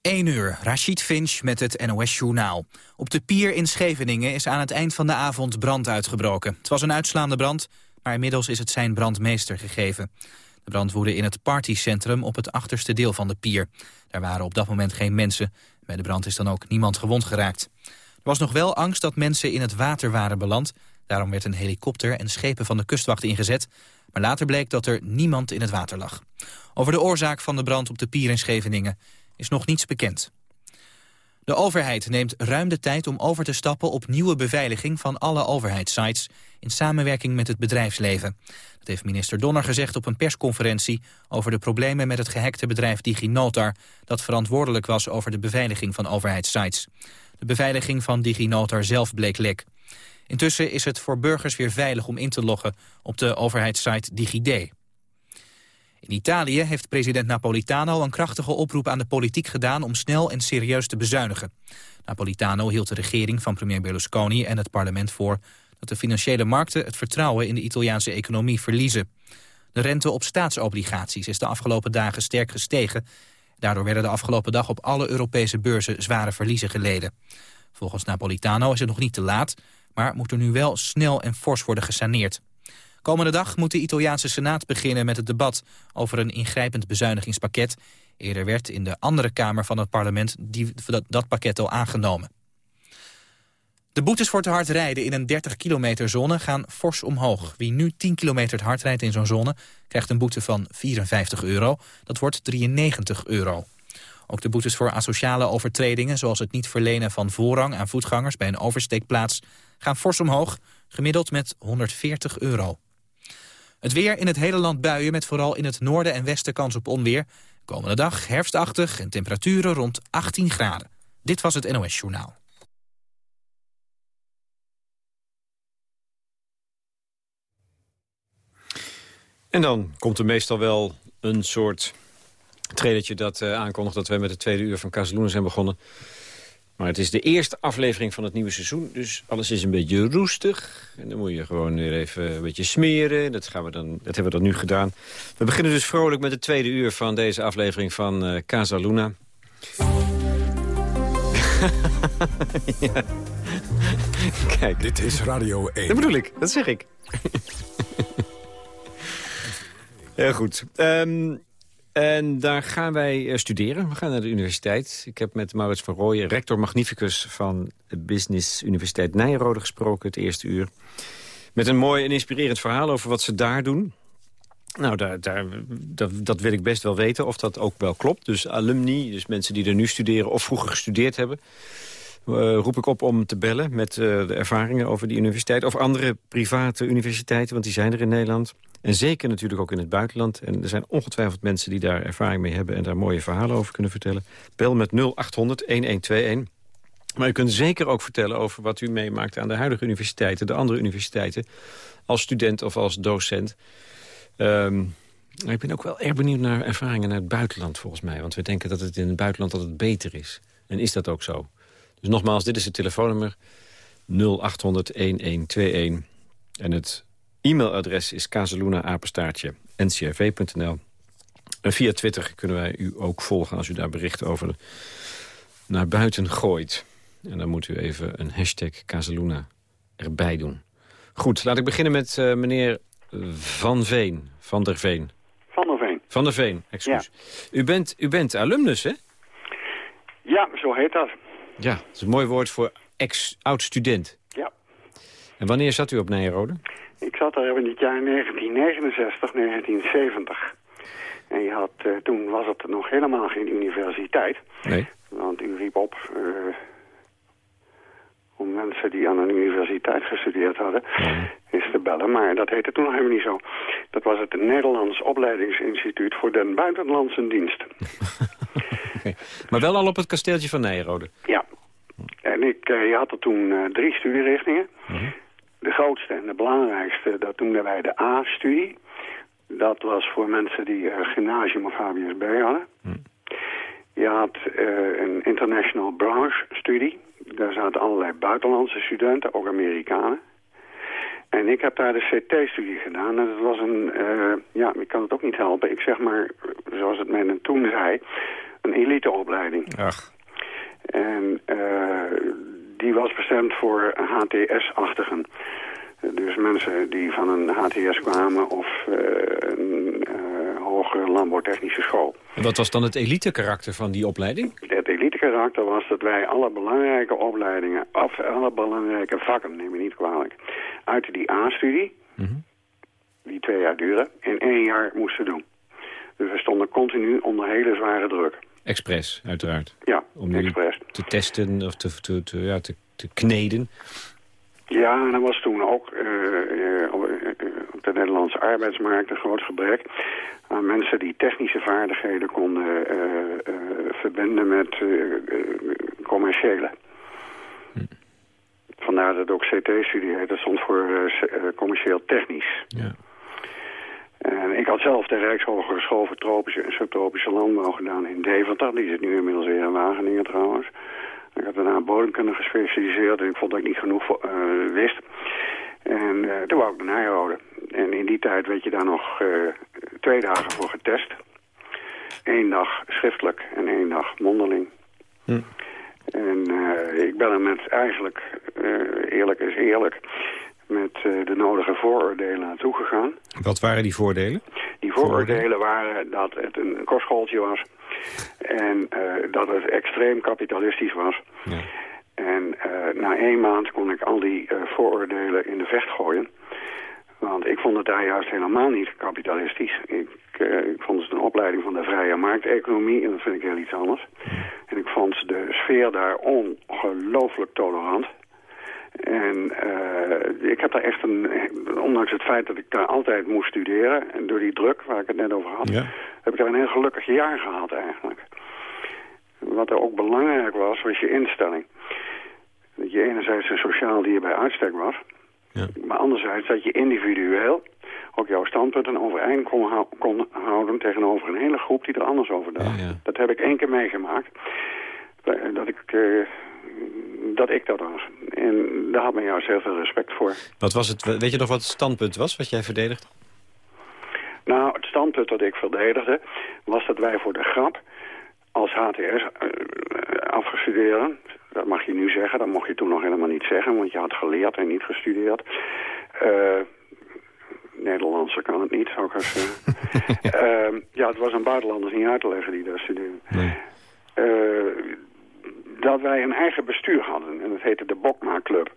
1 uur, Rachid Finch met het NOS-journaal. Op de pier in Scheveningen is aan het eind van de avond brand uitgebroken. Het was een uitslaande brand, maar inmiddels is het zijn brandmeester gegeven. De brand woedde in het partycentrum op het achterste deel van de pier. Daar waren op dat moment geen mensen. Bij de brand is dan ook niemand gewond geraakt. Er was nog wel angst dat mensen in het water waren beland. Daarom werd een helikopter en schepen van de kustwacht ingezet. Maar later bleek dat er niemand in het water lag. Over de oorzaak van de brand op de pier in Scheveningen is nog niets bekend. De overheid neemt ruim de tijd om over te stappen op nieuwe beveiliging van alle overheidssites in samenwerking met het bedrijfsleven. Dat heeft minister Donner gezegd op een persconferentie over de problemen met het gehackte bedrijf DigiNotar dat verantwoordelijk was over de beveiliging van overheidssites. De beveiliging van DigiNotar zelf bleek lek. Intussen is het voor burgers weer veilig om in te loggen op de overheidssite DigiD. In Italië heeft president Napolitano een krachtige oproep aan de politiek gedaan om snel en serieus te bezuinigen. Napolitano hield de regering van premier Berlusconi en het parlement voor dat de financiële markten het vertrouwen in de Italiaanse economie verliezen. De rente op staatsobligaties is de afgelopen dagen sterk gestegen. Daardoor werden de afgelopen dag op alle Europese beurzen zware verliezen geleden. Volgens Napolitano is het nog niet te laat, maar moet er nu wel snel en fors worden gesaneerd. Komende dag moet de Italiaanse Senaat beginnen met het debat over een ingrijpend bezuinigingspakket. Eerder werd in de andere kamer van het parlement die, dat, dat pakket al aangenomen. De boetes voor te hard rijden in een 30 kilometer zone gaan fors omhoog. Wie nu 10 kilometer hard rijdt in zo'n zone krijgt een boete van 54 euro. Dat wordt 93 euro. Ook de boetes voor asociale overtredingen, zoals het niet verlenen van voorrang aan voetgangers bij een oversteekplaats, gaan fors omhoog, gemiddeld met 140 euro. Het weer in het hele land buien met vooral in het noorden en westen kans op onweer. Komende dag herfstachtig en temperaturen rond 18 graden. Dit was het NOS Journaal. En dan komt er meestal wel een soort trailertje dat uh, aankondigt... dat we met de tweede uur van Casaluna zijn begonnen. Maar het is de eerste aflevering van het nieuwe seizoen. Dus alles is een beetje roestig. En dan moet je gewoon weer even een beetje smeren. Dat, gaan we dan, dat hebben we dan nu gedaan. We beginnen dus vrolijk met de tweede uur van deze aflevering van uh, Casa Luna. ja. Kijk. Dit is Radio 1. Dat bedoel ik, dat zeg ik. Heel goed. Um, en daar gaan wij eh, studeren. We gaan naar de universiteit. Ik heb met Maurits van Rooyen, rector magnificus van de Business Universiteit Nijrode gesproken het eerste uur. Met een mooi en inspirerend verhaal over wat ze daar doen. Nou, daar, daar, dat wil ik best wel weten of dat ook wel klopt. Dus alumni, dus mensen die er nu studeren of vroeger gestudeerd hebben... Uh, roep ik op om te bellen met uh, de ervaringen over die universiteit... of andere private universiteiten, want die zijn er in Nederland. En zeker natuurlijk ook in het buitenland. En er zijn ongetwijfeld mensen die daar ervaring mee hebben... en daar mooie verhalen over kunnen vertellen. Bel met 0800-1121. Maar u kunt zeker ook vertellen over wat u meemaakt aan de huidige universiteiten... de andere universiteiten, als student of als docent. Um, ik ben ook wel erg benieuwd naar ervaringen naar het buitenland volgens mij. Want we denken dat het in het buitenland altijd beter is. En is dat ook zo? Dus nogmaals, dit is het telefoonnummer 0800 1121. En het E-mailadres is kazeluna-ncrv.nl. En via Twitter kunnen wij u ook volgen als u daar berichten over naar buiten gooit. En dan moet u even een hashtag Kazeluna erbij doen. Goed, laat ik beginnen met uh, meneer Van Veen. Van der Veen. Van der Veen. Van der Veen, excuus. U, bent, u bent alumnus, hè? Ja, zo heet dat. Ja, dat is een mooi woord voor ex-oud-student. Ja. En wanneer zat u op Nijrode? Ik zat daar in het jaar 1969, 1970. En je had, uh, toen was het nog helemaal geen universiteit. Nee. Want u riep op uh, om mensen die aan een universiteit gestudeerd hadden... Ja. is te bellen, maar dat heette toen nog helemaal niet zo. Dat was het Nederlands Opleidingsinstituut voor den Buitenlandse Dienst. okay. Maar wel al op het kasteeltje van Nijrode? Ja. En ik, uh, je had er toen drie studierichtingen. Mm -hmm. De grootste en de belangrijkste, dat noemden wij de A-studie. Dat was voor mensen die uh, gymnasium of HBSB hadden. Hm. Je had uh, een international branche studie. Daar zaten allerlei buitenlandse studenten, ook Amerikanen. En ik heb daar de CT-studie gedaan. En dat was een, uh, ja, ik kan het ook niet helpen. Ik zeg maar, zoals het men toen zei, een eliteopleiding. Ach. En die was bestemd voor HTS-achtigen. Dus mensen die van een HTS kwamen of een hogere landbouwtechnische school. En wat was dan het elite karakter van die opleiding? Het elite karakter was dat wij alle belangrijke opleidingen, of alle belangrijke vakken, neem me niet kwalijk, uit die A-studie, mhm. die twee jaar duren, in één jaar moesten doen. Dus we stonden continu onder hele zware druk. Expres, uiteraard. Ja, Om expres. te testen of te, te, te, ja, te, te kneden. Ja, en er was toen ook uh, op de Nederlandse arbeidsmarkt een groot gebrek aan mensen die technische vaardigheden konden uh, verbinden met commerciële. Hm. Vandaar dat ook CT-studie heet. Dat stond voor commercieel technisch. Ja. En ik had zelf de Rijkshogere School voor Tropische en Subtropische Landbouw gedaan in Deventer. Die zit nu inmiddels weer in Wageningen trouwens. Ik had daarna bodemkunde gespecialiseerd en ik vond dat ik niet genoeg uh, wist. En uh, toen wou ik naar Nijrode. En in die tijd werd je daar nog uh, twee dagen voor getest. Eén dag schriftelijk en één dag mondeling. Hm. En ik ben er met eigenlijk, eerlijk is eerlijk, met de nodige vooroordelen naartoe gegaan. Wat waren die voordelen? Die vooroordelen waren dat het een kostschooltje was en uh, dat het extreem kapitalistisch was. Ja. En uh, na één maand kon ik al die uh, vooroordelen in de vecht gooien. Want ik vond het daar juist helemaal niet kapitalistisch. Ik, ik vond het een opleiding van de vrije markteconomie en dat vind ik heel iets anders. En ik vond de sfeer daar ongelooflijk tolerant. En uh, ik heb daar echt een, ondanks het feit dat ik daar altijd moest studeren... en door die druk waar ik het net over had... heb ik daar een heel gelukkig jaar gehad eigenlijk. Wat er ook belangrijk was, was je instelling. Dat je enerzijds een sociaal dier bij uitstek was... Ja. maar anderzijds dat je individueel ook jouw standpunten overeind kon, kon houden... tegenover een hele groep die er anders over dacht. Dat heb ik één keer meegemaakt. Dat ik... Uh, dat ik dat was. En daar had men juist heel veel respect voor. Wat was het, weet je nog wat het standpunt was wat jij verdedigde? Nou, het standpunt dat ik verdedigde was dat wij voor de grap als HTS eh, afgestudeerd, dat mag je nu zeggen, dat mocht je toen nog helemaal niet zeggen, want je had geleerd en niet gestudeerd. Uh, Nederlandse kan het niet, ik zeggen. uh, ja, het was een buitenlanders niet uit te leggen die daar studeerden. Nee. Dat wij een eigen bestuur hadden. En dat heette de Bokma Club.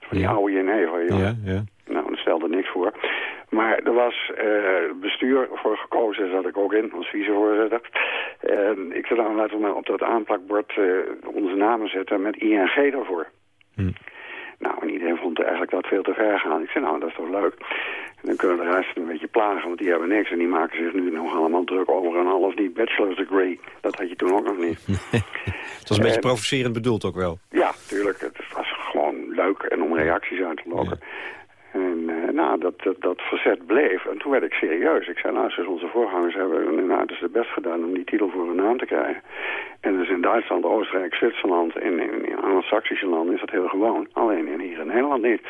Van die oude Jenever, ja. ja, ja. Nou, dat stelde niks voor. Maar er was uh, bestuur voor gekozen, zat ik ook in, als vicevoorzitter. En ik zei, nou, laten we op dat aanplakbord uh, onze namen zetten met ING daarvoor. Hm. Nou, en iedereen vond eigenlijk dat veel te ver gaan. Ik zei, nou, dat is toch leuk. En dan kunnen de rest een beetje plagen, want die hebben niks. En die maken zich nu nog allemaal druk over een half niet bachelor's degree. Dat had je toen ook nog niet. het was een beetje provocerend bedoeld ook wel. Ja, tuurlijk. Het was gewoon leuk en om reacties uit te lokken. En uh, nou, dat, dat, verzet bleef. En toen werd ik serieus. Ik zei, nou, onze voorgangers hebben inderdaad dus best gedaan om die titel voor hun naam te krijgen. En dus in Duitsland, Oostenrijk, Zwitserland en in, in Anglo-Saxische landen is dat heel gewoon. Alleen in, hier in Nederland niet.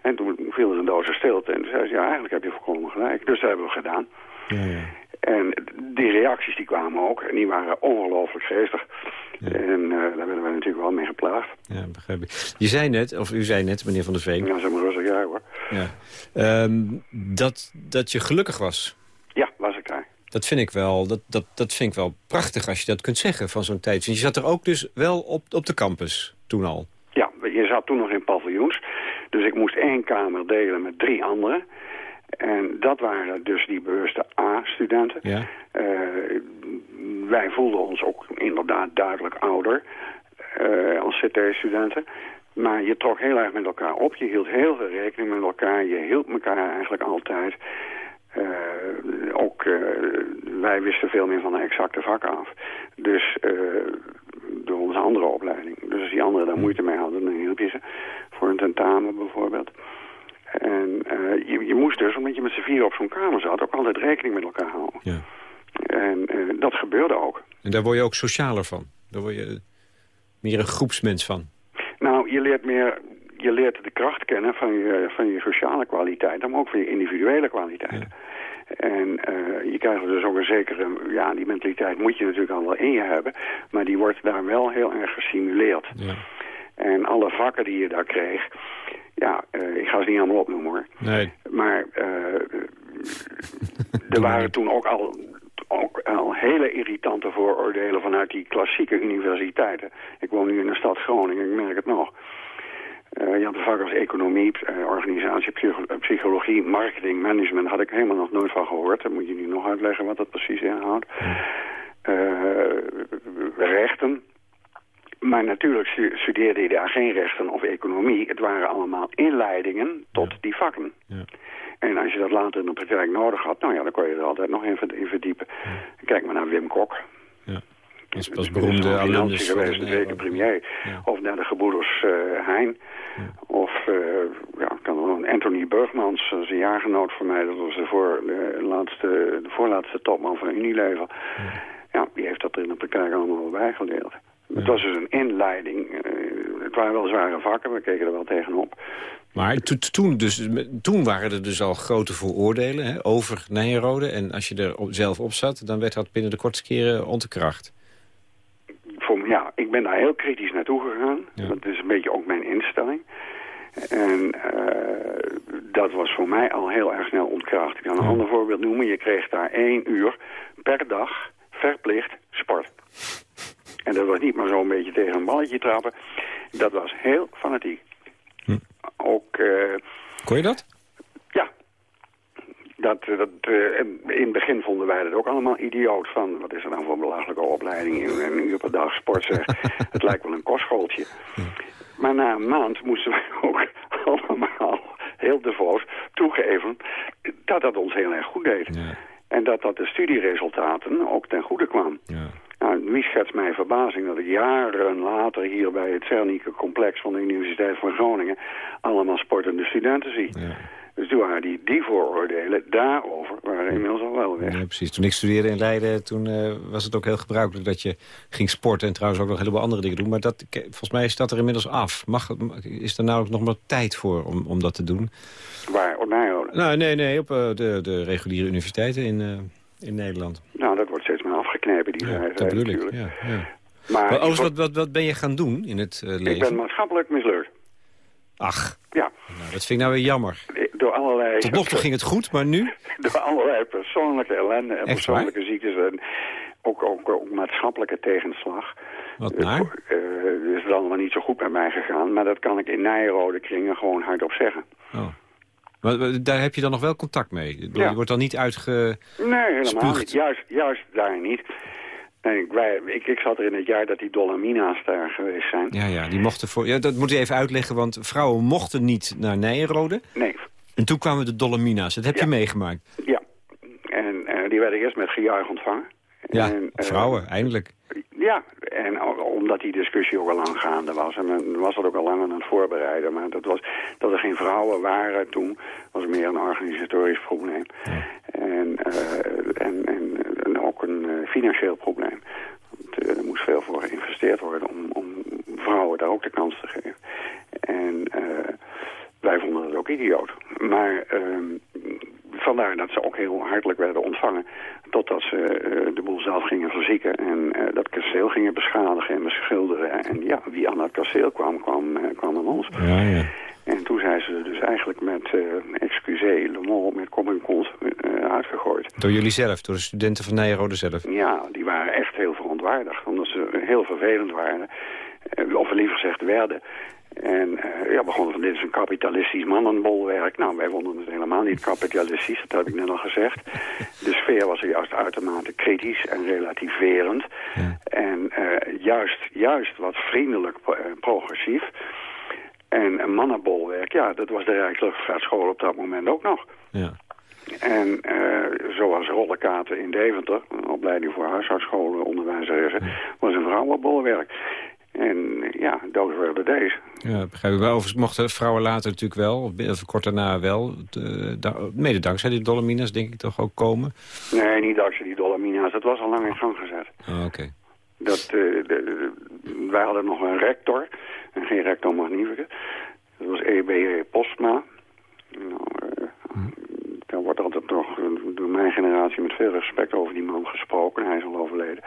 En toen viel er een doos stilte. En toen zei ze, ja, eigenlijk heb je volkomen gelijk. Dus dat hebben we gedaan. Ja, ja. En die reacties die kwamen ook. En die waren ongelooflijk geestig. En uh, daar werden wij natuurlijk wel mee geplaagd. Ja, begrijp ik. Je zei net, of u zei net, meneer Van der Veen... Ja, zeg maar rustig, ja hoor. Ja. Um, dat, dat je gelukkig was. Ja, was ik daar. Dat vind ik wel, dat, dat, dat vind ik wel prachtig als je dat kunt zeggen van zo'n tijd. Je zat er ook dus wel op, op de campus toen al. Ja, je zat toen nog in paviljoens. Dus ik moest één kamer delen met drie anderen. En dat waren dus die bewuste A-studenten. Ja. Uh, wij voelden ons ook inderdaad duidelijk ouder uh, als CT-studenten. Maar je trok heel erg met elkaar op. Je hield heel veel rekening met elkaar. Je hield elkaar eigenlijk altijd. Uh, ook wij wisten veel meer van de exacte vakken af. Dus door onze andere opleiding. Dus als die anderen daar hm. moeite mee hadden, dan hielp je ze. Voor een tentamen bijvoorbeeld. En uh, je, je, moest dus, omdat je met z'n vier op zo'n kamer zat... ook altijd rekening met elkaar houden. Ja. En uh, dat gebeurde ook. En daar word je ook socialer van? Daar word je meer een groepsmens van? Nou, je leert meer... Je leert de kracht kennen van je, van je sociale kwaliteit, maar ook van je individuele kwaliteit. En je krijgt dus ook een zekere, ja, die mentaliteit moet je natuurlijk al wel in je hebben. Maar die wordt daar wel heel erg gesimuleerd. Ja. En alle vakken die je daar kreeg, ja, ik ga ze niet allemaal opnoemen hoor. Nee. Maar er waren toen ook al ook al hele irritante vooroordelen vanuit die klassieke universiteiten. Ik woon nu in de stad Groningen, ik merk het nog. Uh, je had vaak als economie, uh, organisatie, psychologie, marketing, management... had ik helemaal nog nooit van gehoord. Dan moet je nu nog uitleggen wat dat precies inhoudt. Uh, rechten. Maar natuurlijk studeerde je daar geen rechten of economie. Het waren allemaal inleidingen tot die vakken. Ja. En als je dat later in de praktijk nodig had, nou ja, dan kon je er altijd nog in verdiepen. Kijk maar naar Wim Kok. Ja. Dat is beroemde alumnus geweest, de weken premier. Of naar de gebroeders uh, Heijn. Of, uh, ja, kan Anthony Burgmans, dat is een jaargenoot van mij. Dat was de, voor, de, laatste, de voorlaatste topman van Unilever. Ja, die heeft dat er in de praktijk allemaal wel bijgeleerd. Het was dus een inleiding. Uh, het waren wel zware vakken, we keken er wel tegenop. Maar toen, dus, toen waren er dus al grote vooroordelen hè, over Nijenrode. En als je er zelf op zat, dan werd dat binnen de kortste keren ontkracht. Voor, ja, ik ben daar heel kritisch naartoe gegaan. Dat is een beetje ook mijn instelling. En uh, dat was voor mij al heel erg snel ontkracht. Ik kan een ander voorbeeld noemen. Je kreeg daar één uur per dag verplicht sport. En dat was niet maar zo'n beetje tegen een balletje trappen. Dat was heel fanatiek. Hm. Ook... Uh, Kon je dat? Ja. Dat, dat, uh, in het begin vonden wij dat ook allemaal idioot. Van, wat is er nou voor een belachelijke opleiding? Een uur per dag sport zeg. het lijkt wel een kostschooltje. Hm. Maar na een maand moesten wij ook allemaal heel devoos toegeven dat dat ons heel erg goed deed. Ja. En dat dat de studieresultaten ook ten goede kwam. Ja. Nou, wie schetst mijn verbazing dat ik jaren later hier bij het Cernieke complex van de Universiteit van Groningen allemaal sportende studenten zie. Ja. Dus toen waren die, die vooroordelen daarover waren inmiddels al wel weg. Ja, precies. Toen ik studeerde in Leiden, toen uh, was het ook heel gebruikelijk dat je ging sporten en trouwens ook nog een heleboel andere dingen doen. Maar dat, volgens mij is dat er inmiddels af. Mag, is er nou nog maar tijd voor om, om dat te doen? Waar? Op Nijrode? Nou, nee, nee, op uh, de, de reguliere universiteiten in, uh, in Nederland. Nou, dat wordt steeds meer afgeknepen, die ja, dat bedoel ik, ja, ja. Maar, maar alles, wat, wat, wat ben je gaan doen in het uh, leven? Ik ben maatschappelijk mislukt. Ach, ja. Nou, dat vind ik nou weer jammer. Door allerlei... Tot nog toe ging het goed, maar nu? Door allerlei persoonlijke ellende en persoonlijke ziektes en ook, ook, ook, maatschappelijke tegenslag. Wat naar? Uh, is het allemaal niet zo goed bij mij gegaan, maar dat kan ik in Nijrode kringen gewoon hardop zeggen. Oh. Maar daar heb je dan nog wel contact mee? Je wordt dan niet uitge... Nee, helemaal niet. Juist, juist daar niet. ik, wij, ik, ik, zat er in het jaar dat die Dolomina's daar geweest zijn. Ja, ja, die mochten voor, ja dat moet je even uitleggen, want vrouwen mochten niet naar Nijenrode. Nee. En toen kwamen de Dolomina's. Dat heb je meegemaakt. Ja. En uh, die werden eerst met gejuich ontvangen. Ja, en, uh, vrouwen, eindelijk. Ja, en omdat die discussie ook al lang gaande was. En men was dat ook al lang aan het voorbereiden. Maar dat, was, dat er geen vrouwen waren toen, was meer een organisatorisch probleem. En, uh, en, en, en, ook een uh, financieel probleem. Want, uh, er moest veel voor geïnvesteerd worden om, om vrouwen daar ook de kans te geven. En wij vonden dat ook idioot. Maar ehm, vandaar dat ze ook heel hartelijk werden ontvangen. Totdat ze uh, de boel zelf gingen verzieken en uh, dat kasteel gingen beschadigen en beschilderen. En ja, wie aan dat kasteel kwam, kwam, uh, kwam aan ons. Ja, ja. En toen zijn ze dus eigenlijk met, uh, excusez, Le Mans, met kom en kont uitgegooid. Door jullie zelf, door de studenten van Nijrode zelf? Ja, die waren echt heel verontwaardigd, omdat ze heel vervelend waren. of liever gezegd werden. En uh, ja, begonnen van dit is een kapitalistisch mannenbolwerk. Nou, wij vonden het helemaal niet kapitalistisch, dat heb ik net al gezegd. De sfeer was er juist uitermate kritisch en relativerend. Ja. En uh, juist, juist wat vriendelijk uh, progressief. En een mannenbolwerk, ja, dat was de Rijksluchtvaartschool op dat moment ook nog. Ja. En uh, zoals Rollekaten in Deventer, een opleiding voor huishoudscholen, onderwijzeressen, was een vrouwenbolwerk. En ja, those were the days. Ja, begrijp ik wel. Overigens mochten vrouwen later natuurlijk wel, of kort daarna wel, de, mede dankzij die Dolomina's denk ik toch ook komen? Nee, niet dankzij die Dolomina's. Dat was al lang in gang gezet. Oh, oké. Dat, uh, de, wij hadden nog een rector, en geen rector magnificus. Dat was E.B. Postma. Nou, uh, Dan wordt altijd toch door mijn generatie met veel respect over die man gesproken. Hij is al overleden.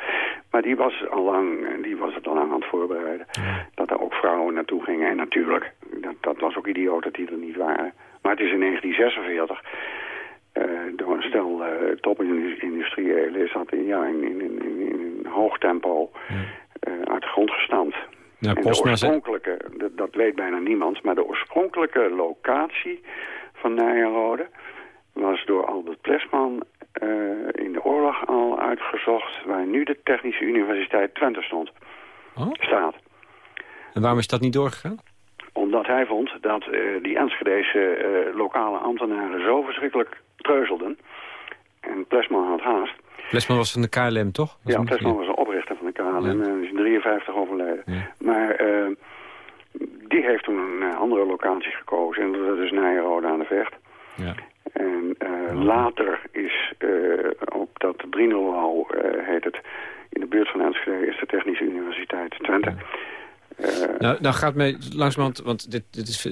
Maar die was al lang, die was het al lang aan het voorbereiden. Dat er ook vrouwen naartoe gingen. En natuurlijk, dat, dat was ook idioot dat die er niet waren. Maar het is in 1946... Uh, door een stel uh, topindustriëlen is dat in, ja, in, in, in, in hoog tempo uh, uit de grond gestampt. Ja, de oorspronkelijke, dat, dat, weet bijna niemand, maar de oorspronkelijke locatie van Nijenrode was door Albert Plesman uh, in de oorlog al uitgezocht... waar nu de Technische Universiteit Twente stond. Oh? Staat. En waarom is dat niet doorgegaan? Omdat hij vond dat uh, die Enschedese uh, lokale ambtenaren zo verschrikkelijk treuzelden. En Plesman had haast. Plesman was van de KLM, toch? Was ja, Plesman was een oprichter van de KLM en is in 53 overleden. Maar die heeft toen een andere locatie gekozen. En dat is Nijenrode aan de Vecht. Ja. En uh, later is uh, op dat Brinohal, uh, heet het, in de buurt van Enschede, is de Technische Universiteit Twente. nou, nou gaat mij langzamerhand, want dit, dit is,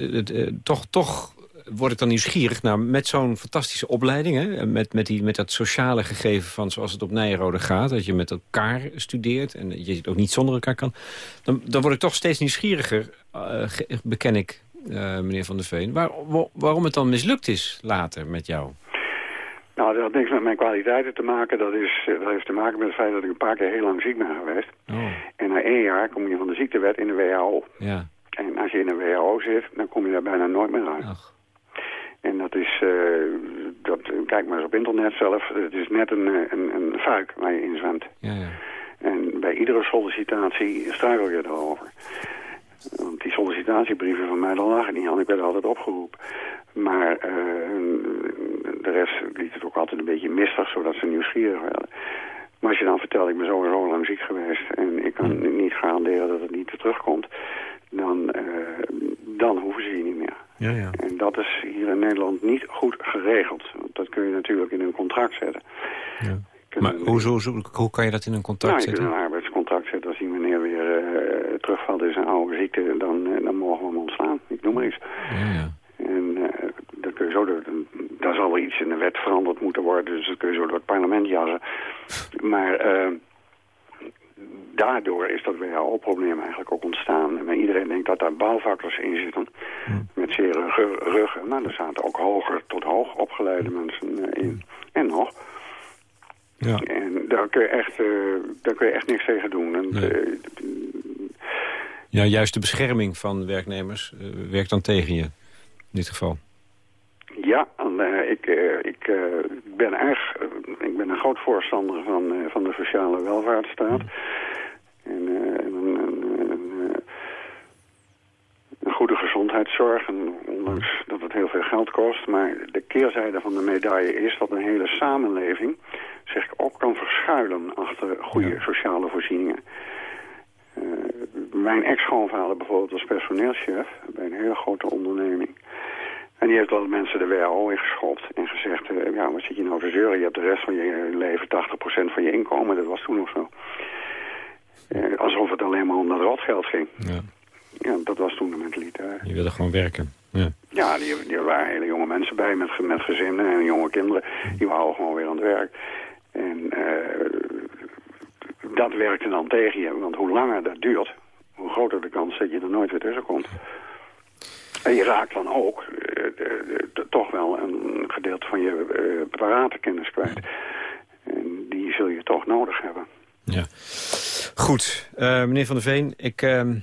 toch, toch word ik dan nieuwsgierig. Nou, met zo'n fantastische opleiding, hè, met, met, die, met dat sociale gegeven van zoals het op Nijrode gaat, dat je met elkaar studeert en je het ook niet zonder elkaar kan, dan, dan word ik toch steeds nieuwsgieriger, beken ik, meneer Van der Veen. Waar, waarom het dan mislukt is later met jou? Nou, dat heeft niks met mijn kwaliteiten te maken. Dat, is, dat heeft te maken met het feit dat ik een paar keer heel lang ziek ben geweest. Oh. En na één jaar kom je van de ziektewet in de WHO. Ja. En als je in een WHO zit, dan kom je daar bijna nooit meer uit. Ach. En dat is, uh, dat, kijk maar eens op internet zelf, het is net een, een, een fuik waar je in zwemt. Ja, ja. En bij iedere sollicitatie struikel je erover. Want die sollicitatiebrieven van mij, dan lagen niet aan. Ik werd altijd opgeroepen. Maar uh, de rest liet het ook altijd een beetje mistig, zodat ze nieuwsgierig werden. Maar als je dan vertelt, ik ben zo en zo lang ziek geweest... en ik kan niet garanderen dat het niet terugkomt... dan, uh, dan hoeven ze je niet meer. Ja, ja. En dat is hier in Nederland niet goed geregeld. Dat kun je natuurlijk in een contract zetten. Ja. Maar hoe, kan je dat in een contract nou, zetten? een arbeidscontract zetten. Als die meneer weer uh, terugvalt in zijn oude ziekte, dan, uh, dan mogen we hem ontslaan. Ik noem maar iets. Ja, ja. En uh, dat kun je zo, daar zal er iets in de wet veranderd moeten worden. Dus dat kun je zo door het parlement jassen. Maar daardoor is dat WHO-probleem eigenlijk ook ontstaan. En iedereen denkt dat daar bouwvakkers in zitten. Met zeer ruggen. Nou, er zaten ook hoger tot hoog opgeleide mensen in. En nog. Ja. En daar kun je echt, uh, daar kun je echt niks tegen doen. En, nee. Ja, juist de bescherming van werknemers uh, werkt dan tegen je, in dit geval. Ja, ik, ik ben erg, ik ben een groot voorstander van, van de sociale welvaartsstaat. En, een, een, een, goede gezondheidszorg, en ondanks dat het heel veel geld kost. Maar de keerzijde van de medaille is dat een hele samenleving zich ook kan verschuilen achter goede sociale voorzieningen. Uh, mijn ex-schoonvader bijvoorbeeld was personeelschef bij een hele grote onderneming. En die heeft al mensen de WHO ingeschopt en gezegd... Uh, ja, wat zit je nou te zeuren? Je hebt de rest van je leven 80% van je inkomen. Dat was toen nog zo. Uh, alsof het alleen maar om dat rotgeld ging. Ja. ja, dat was toen de mentaliteit. Je wilde gewoon werken. Ja, ja die, die waren hele jonge mensen bij met, met gezinnen en jonge kinderen. Die waren gewoon weer aan het werk. En uh, dat werkte dan tegen je, want hoe langer dat duurt, groter de kans dat je er nooit weer tussen komt. En je raakt dan ook uh, toch wel een gedeelte van je uh, paratenkennis kwijt. En die zul je toch nodig hebben. Ja. Goed, meneer Van der Veen, ik ehm,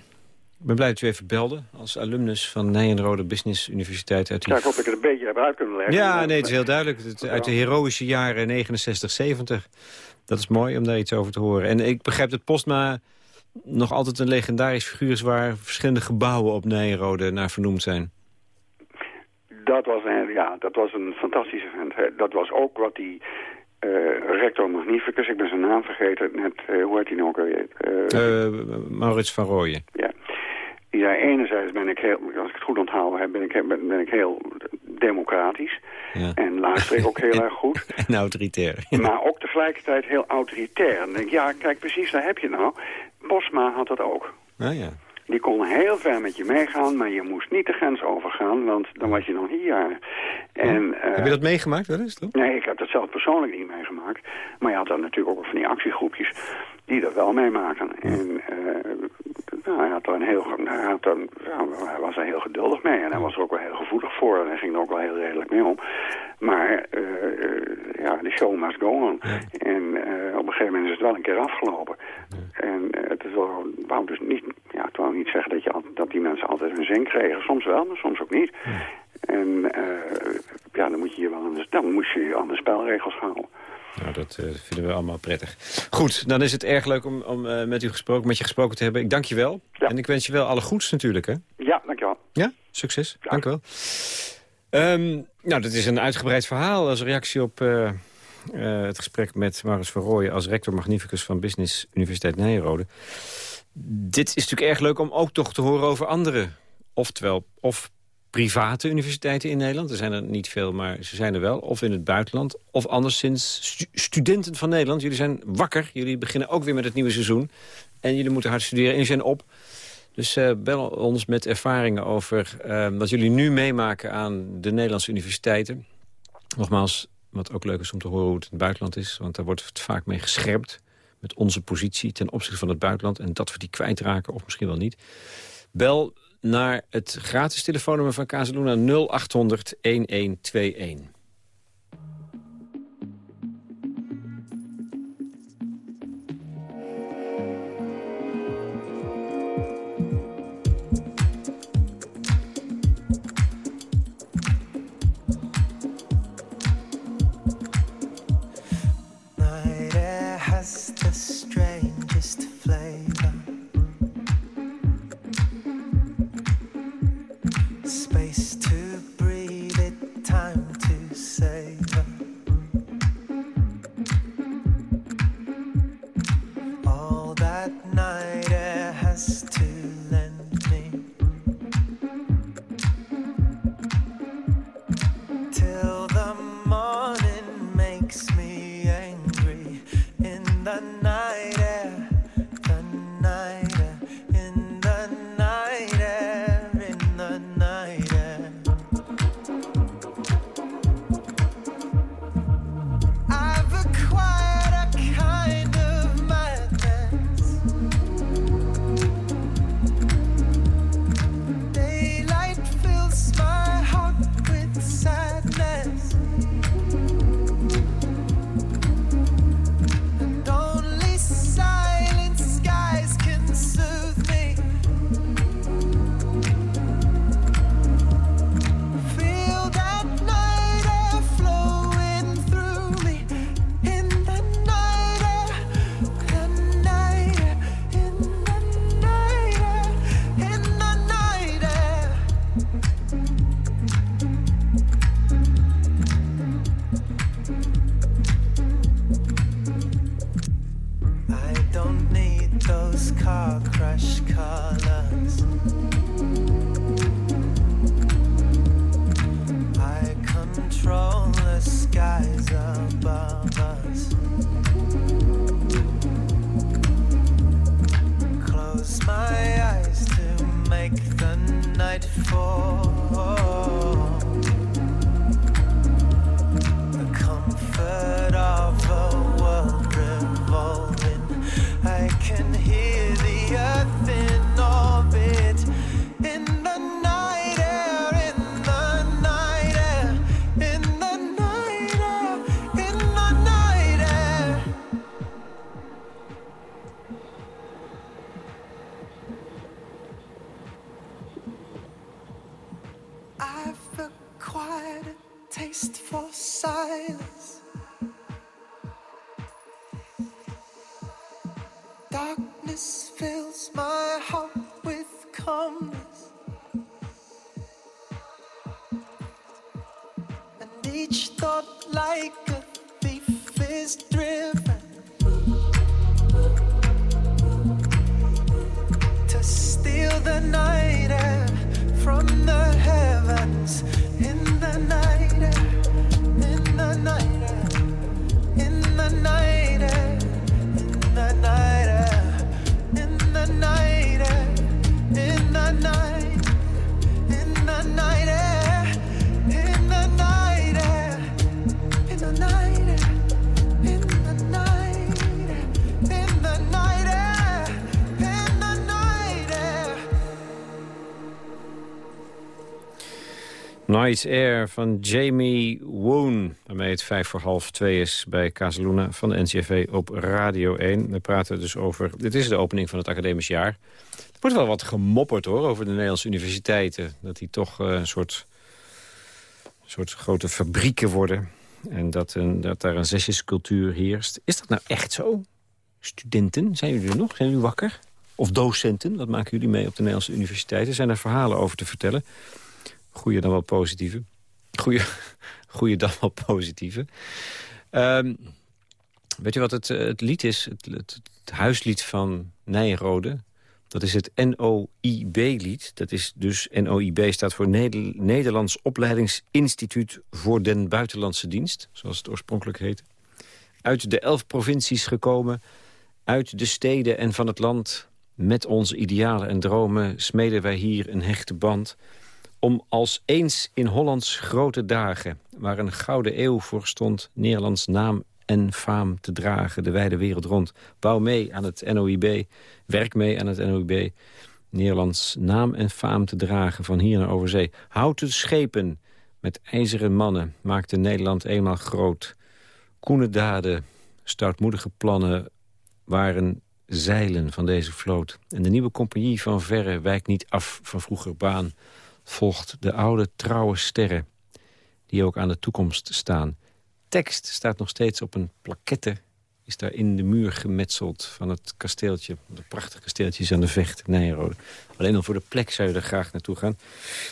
ben blij dat u even belde als alumnus van Nijenrode Business Universiteit. Uit die... Ja, ik hoop dat ik het een beetje heb uit kunnen leggen. Ja, nee, het is heel duidelijk. Het, uit de heroïsche jaren 69, 70. Dat is mooi om daar iets over te horen. En ik begrijp dat Postma nog altijd een legendarisch figuur is... waar verschillende gebouwen op Nijenrode naar vernoemd zijn. Dat was een, ja, dat was een fantastische vent. Dat was ook wat die uh, rector magnificus, ik ben zijn naam vergeten, net, uh, hoe heet hij nou ook alweer? Uh, Maurits van Rooyen. Ja, die zei, enerzijds ben ik heel, als ik het goed onthouden heb, ben ik, ben, ben ik heel democratisch. Ja. En ik ook heel erg goed. En autoritair. Maar ook tegelijkertijd heel autoritair. En denk ja, kijk precies, daar heb je nou. Bosma had dat ook. Ah, ja. Die kon heel ver met je meegaan, maar je moest niet de grens overgaan, want dan was je nog hier. En, uh, heb je dat meegemaakt wel eens? Nee, ik heb dat zelf persoonlijk niet meegemaakt. Maar je had dan natuurlijk ook van die actiegroepjes die dat wel meemaken. En nou, hij, had er een heel, hij, had er, hij was er heel geduldig mee en hij was er ook wel heel gevoelig voor. En hij ging er ook wel heel redelijk mee om. Maar uh, ja, de show must go on. En uh, op een gegeven moment is het wel een keer afgelopen. En het is wel, wou dus niet, ja, het wou niet zeggen dat, je, dat die mensen altijd hun zin kregen. Soms wel, maar soms ook niet. En ja, dan moet je je wel aan de, dan moet je je aan de spelregels houden. Nou, dat uh, vinden we allemaal prettig. Goed, dan is het erg leuk om, om uh, met u gesproken, met je gesproken te hebben. Ik dank je wel. Ja. En ik wens je wel alle goeds natuurlijk, hè? Ja, dank je wel. Ja, succes. Ja. Dank je wel. Um, nou, dat is een uitgebreid verhaal als reactie op uh, het gesprek met Maris van Rooyen... als rector magnificus van Business Universiteit Nijrode. Dit is natuurlijk erg leuk om ook toch te horen over andere... oftewel, of private universiteiten in Nederland. Er zijn er niet veel, maar ze zijn er wel. Of in het buitenland. Of anderszins stu studenten van Nederland. Jullie zijn wakker. Jullie beginnen ook weer met het nieuwe seizoen. En jullie moeten hard studeren. En jullie zijn op. Dus uh, bel ons met ervaringen over uh, wat jullie nu meemaken aan de Nederlandse universiteiten. Nogmaals, wat ook leuk is om te horen hoe het in het buitenland is. Want daar wordt het vaak mee gescherpt. Met onze positie ten opzichte van het buitenland. En dat we die kwijtraken, of misschien wel niet. Bel naar het gratis telefoonnummer van Casaluna 0800 1121. Each thought like a thief is driven to steal the night air from the heavens. Night Air van Jamie Woon. Waarmee het vijf voor half twee is bij Casaluna van de NCV op Radio 1. We praten dus over... Dit is de opening van het academisch jaar. Er wordt wel wat gemopperd hoor over de Nederlandse universiteiten. Dat die toch uh, een soort, soort grote fabrieken worden. En dat, een, dat daar een zesjescultuur heerst. Is dat nou echt zo? Studenten, zijn jullie er nog? Zijn jullie wakker? Of docenten, wat maken jullie mee op de Nederlandse universiteiten? Zijn er verhalen over te vertellen? Goeie dan wel positieve. Goeie, goeie dan wel positieve. Um, weet je wat het, eh, het lied is? Het, het, het huislied van Nijrode. Dat is het NOIB-lied. Dat is dus NOIB staat voor Nederlands Opleidingsinstituut voor den Buitenlandse Dienst. Zoals het oorspronkelijk heette. Uit de elf provincies gekomen. Uit de steden en van het land. Met onze idealen en dromen smeden wij hier een hechte band om als eens in Hollands grote dagen... waar een gouden eeuw voor stond, Nederlands naam en faam te dragen... de wijde wereld rond. Bouw mee aan het NOIB, werk mee aan het NOIB... Nederlands naam en faam te dragen van hier naar overzee. Houten schepen met ijzeren mannen maakte Nederland eenmaal groot. Koene daden, stoutmoedige plannen waren zeilen van deze vloot. En de nieuwe compagnie van Verre wijkt niet af van vroeger baan volgt de oude trouwe sterren... die ook aan de toekomst staan. Tekst staat nog steeds op een plaquette... is daar in de muur gemetseld van het kasteeltje. Het prachtige kasteeltje is aan de Vecht, Nijrode. Alleen al voor de plek zou je er graag naartoe gaan.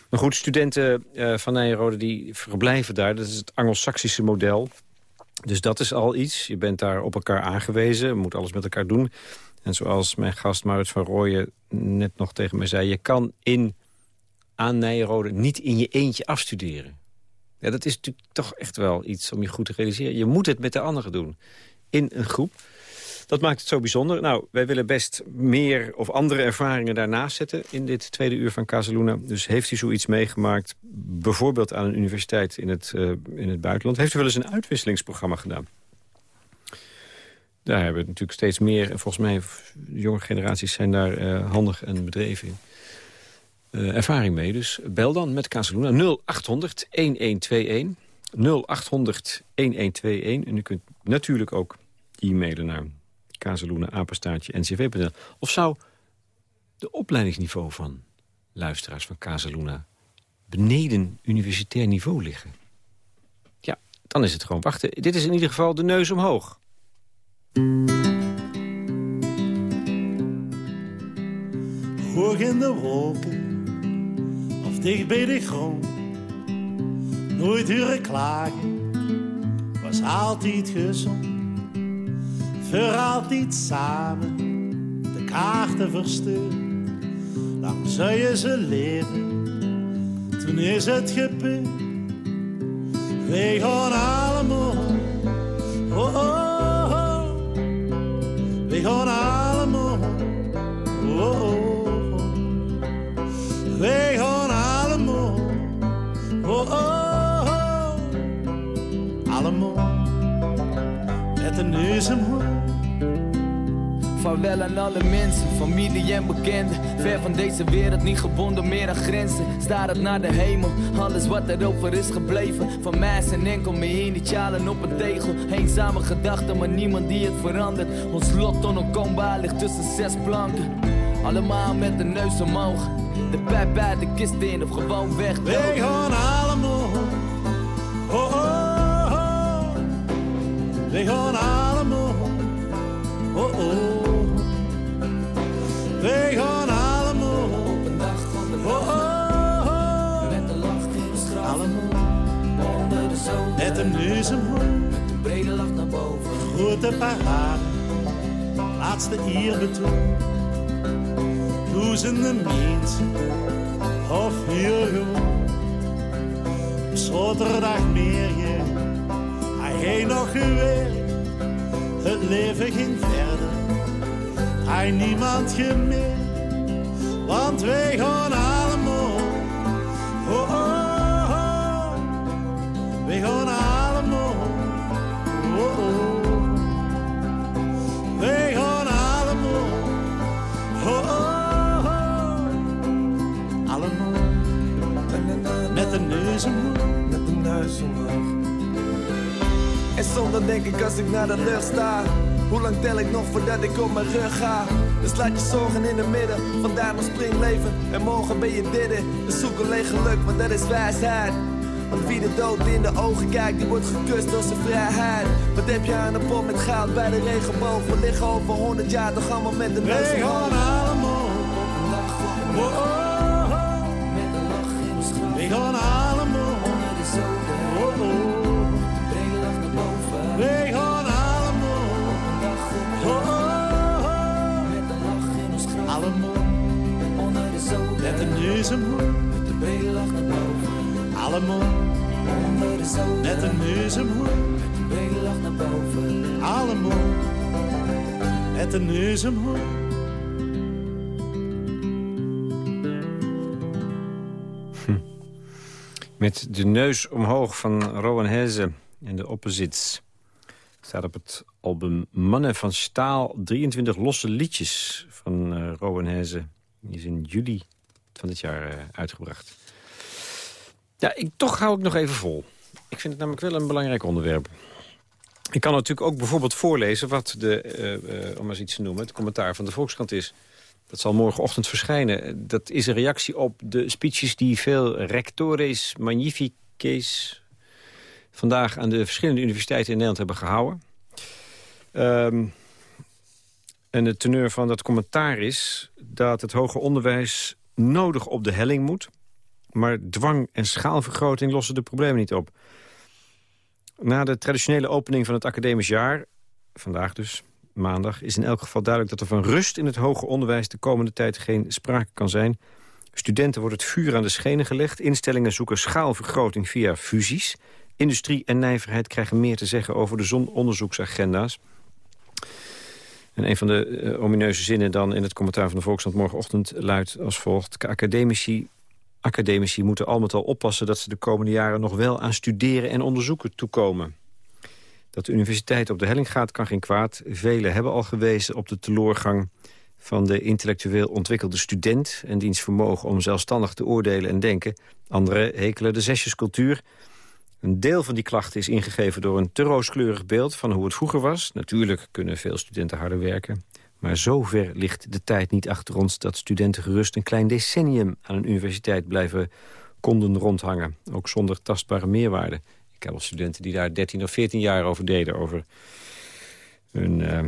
Maar goed, studenten uh, van Nijrode die verblijven daar. Dat is het Anglo-Saxische model. Dus dat is al iets. Je bent daar op elkaar aangewezen. Moet alles met elkaar doen. En zoals mijn gast Maurits van Rooyen net nog tegen mij zei... je kan in aan Nijrode niet in je eentje afstuderen. Ja, dat is natuurlijk toch echt wel iets om je goed te realiseren. Je moet het met de anderen doen. In een groep. Dat maakt het zo bijzonder. Nou, wij willen best meer of andere ervaringen daarnaast zetten... in dit tweede uur van Casaluna. Dus heeft u zoiets meegemaakt, bijvoorbeeld aan een universiteit in het, uh, in het buitenland... heeft u wel eens een uitwisselingsprogramma gedaan? Daar hebben we natuurlijk steeds meer... en volgens mij, jonge generaties zijn daar uh, handig en bedreven in uh, ervaring mee. Dus bel dan met Casaluna 0800 1121. 0800 1121. En u kunt natuurlijk ook e-mailen naar casaluna ncv.nl. Of zou de opleidingsniveau van luisteraars van Casaluna beneden universitair niveau liggen? Ja, dan is het gewoon wachten. Dit is in ieder geval de neus omhoog. Hoog in de wolken dicht bij de grond. Nooit huren klagen, was altijd gezond. Voor altijd samen, de kaarten versturen. Lang zou je ze leven, toen is het gebeurd. Wij gaan allemaal, oh oh oh. Wij gaan allemaal, met een neus omhoog. Vaarwel aan alle mensen, familie en bekenden. Ver van deze wereld, niet gebonden meer aan grenzen. Staar het naar de hemel, alles wat erover is gebleven. Van mij zijn enkel mijn initialen op een tegel. Eenzame gedachten, maar niemand die het verandert. Ons lot onkombaar ligt tussen zes planken. Allemaal met de neus omhoog. De pijp bij de kist in of gewoon weg. We We gaan allemaal. Oh, oh. We gaan allemaal. Op een dag van de oh, oh, oh. Met de lach in de straat. Allemaal. Onder de zon. Met een neus omhoog. Met een brede lach naar boven. Grote parade. Laatste eerbetoon duizenden mensen, of hier gewoon. Op zaterdag nog gewerkt, het leven ging verder. Hij niemand gemerkt, want wij gaan allemaal. Oh, oh, oh. wij gaan allemaal. Oh, oh. Wij gaan allemaal. Oh, oh. met de neus neus omhoog. Soms denk ik als ik naar de lucht sta. Hoe lang tel ik nog voordat ik op mijn rug ga? Dus laat je zorgen in het midden, vandaag nog springleven. En morgen ben je dit, dus zoek alleen geluk, want dat is wijsheid. Want wie de dood in de ogen kijkt, die wordt gekust door zijn vrijheid. Wat heb je aan een pot met goud bij de regenboog? We liggen over honderd jaar toch allemaal met de neus We Met de neus omhoog. Allemaal. Met de neus omhoog. Allemaal. Met de neus omhoog. Met de neus omhoog van Rowan Heze en de Opposites. Staat op het album Mannen van Staal 23 losse liedjes van uh, Rowan Heze. Die is in juli van dit jaar uh, uitgebracht. Ja, ik, toch hou ik nog even vol. Ik vind het namelijk wel een belangrijk onderwerp. Ik kan natuurlijk ook bijvoorbeeld voorlezen wat de, uh, uh, om eens iets te noemen, het commentaar van de Volkskrant is. Dat zal morgenochtend verschijnen. Dat is een reactie op de speeches die veel rectores magnifiques... vandaag aan de verschillende universiteiten in Nederland hebben gehouden. Um, en de teneur van dat commentaar is dat het hoger onderwijs nodig op de helling moet. Maar dwang en schaalvergroting lossen de problemen niet op. Na de traditionele opening van het academisch jaar, vandaag dus, maandag... is in elk geval duidelijk dat er van rust in het hoger onderwijs... de komende tijd geen sprake kan zijn. Studenten wordt het vuur aan de schenen gelegd. Instellingen zoeken schaalvergroting via fusies. Industrie en nijverheid krijgen meer te zeggen over de zononderzoeksagenda's. En een van de uh, omineuze zinnen dan in het commentaar van de Volkskrant morgenochtend luidt als volgt. Academici, academici moeten al met al oppassen dat ze de komende jaren nog wel aan studeren en onderzoeken toekomen. Dat de universiteit op de helling gaat kan geen kwaad. Velen hebben al gewezen op de teloorgang van de intellectueel ontwikkelde student... en diens vermogen om zelfstandig te oordelen en denken. Anderen hekelen de zesjescultuur. Een deel van die klachten is ingegeven door een te rooskleurig beeld... van hoe het vroeger was. Natuurlijk kunnen veel studenten harder werken. Maar zover ligt de tijd niet achter ons... dat studenten gerust een klein decennium aan een universiteit blijven konden rondhangen. Ook zonder tastbare meerwaarde. Ik heb al studenten die daar 13 of 14 jaar over deden... over hun, uh,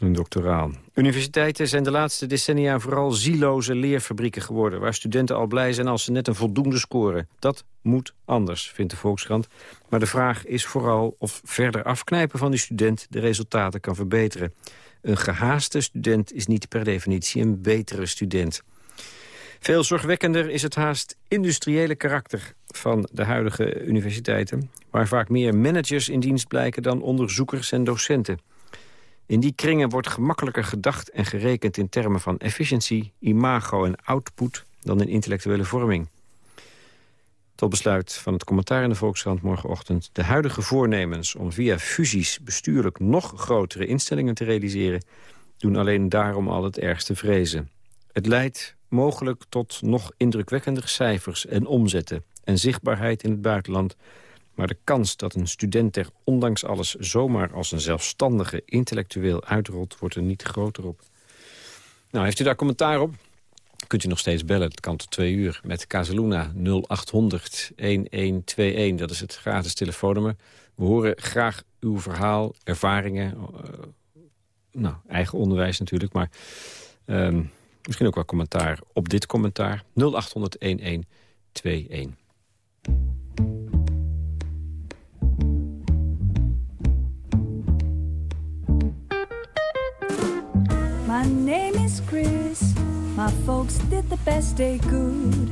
hun doctoraal. Universiteiten zijn de laatste decennia vooral zieloze leerfabrieken geworden... waar studenten al blij zijn als ze net een voldoende scoren. Dat moet anders, vindt de Volkskrant. Maar de vraag is vooral of verder afknijpen van die student... de resultaten kan verbeteren. Een gehaaste student is niet per definitie een betere student. Veel zorgwekkender is het haast industriële karakter van de huidige universiteiten... waar vaak meer managers in dienst blijken dan onderzoekers en docenten. In die kringen wordt gemakkelijker gedacht en gerekend in termen van efficiëntie, imago en output dan in intellectuele vorming. Tot besluit van het commentaar in de Volkskrant morgenochtend... de huidige voornemens om via fusies bestuurlijk nog grotere instellingen te realiseren... doen alleen daarom al het ergste vrezen. Het leidt mogelijk tot nog indrukwekkender cijfers en omzetten... en zichtbaarheid in het buitenland. Maar de kans dat een student er ondanks alles zomaar als een zelfstandige intellectueel uitrolt... wordt er niet groter op. Nou, heeft u daar commentaar op? Kunt u nog steeds bellen, het kan tot twee uur, met Casaluna 0800 1121. Dat is het gratis telefoonnummer. We horen graag uw verhaal, ervaringen, uh, nou, eigen onderwijs natuurlijk, maar... Um, Misschien ook wel commentaar op dit commentaar. 0800 1121. My folks did the best they could.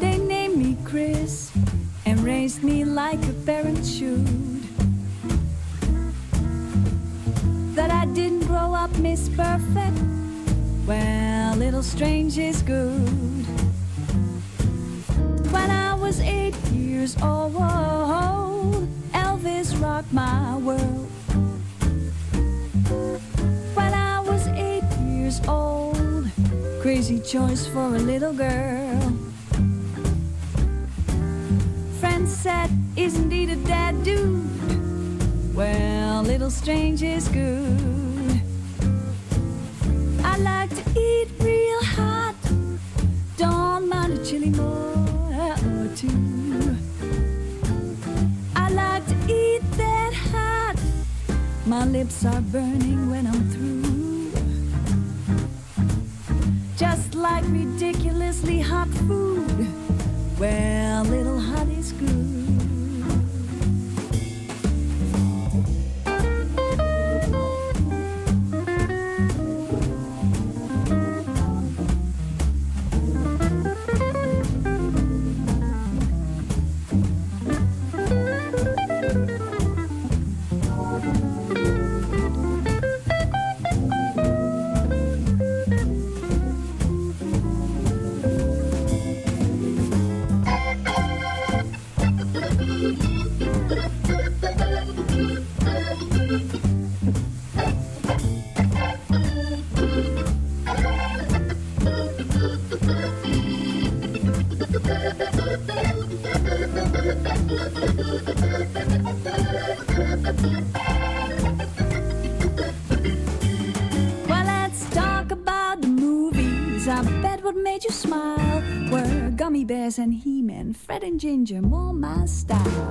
They named me Chris and raised me like a parent should. that I didn't grow up Miss Perfect. Well, little strange is good. When I was eight years old, Elvis rocked my world. Crazy choice for a little girl. Friends said, is indeed a dead dude. Well, little strange is good. I like to eat real hot. Don't mind a chili more or two. I like to eat that hot. My lips are burning when I'm through. Just like ridiculously hot food. Ginger, more my style.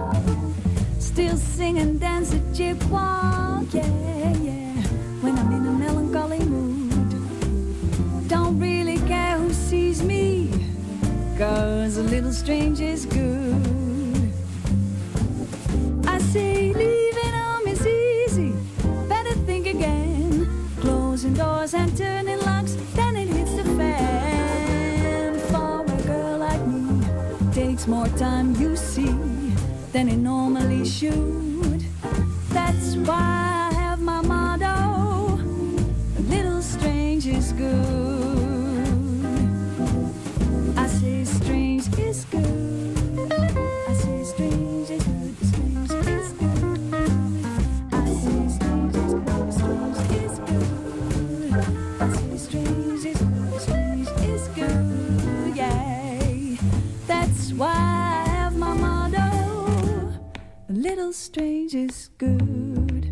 Strange is good.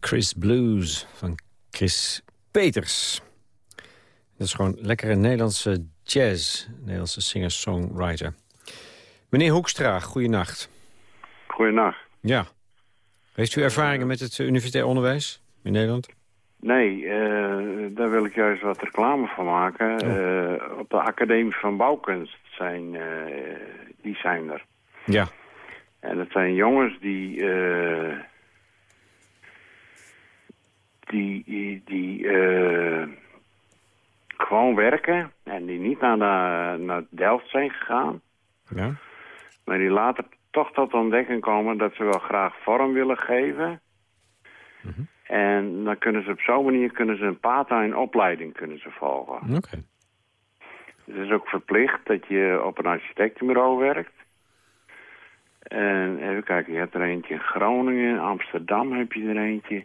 Chris Blues van Chris Peters. Dat is gewoon lekkere Nederlandse jazz. Nederlandse singer-songwriter. Meneer Hoekstra, goeienacht. Goedenacht. Ja. Heeft u ervaringen met het universitair onderwijs in Nederland? Nee, eh, daar wil ik juist wat reclame van maken. Eh, op de Academie van Bouwkunst zijn, eh, die zijn er. Ja. En dat zijn jongens die... die die, gewoon werken en die niet naar, de, naar Delft zijn gegaan. Ja. Maar die later toch tot ontdekking komen dat ze wel graag vorm willen geven. En dan kunnen ze op zo'n manier kunnen ze een part-time opleiding kunnen ze volgen. Oké. Het is ook verplicht dat je op een architectenbureau werkt. En even kijken, je hebt er eentje in Groningen, in Amsterdam heb je er eentje.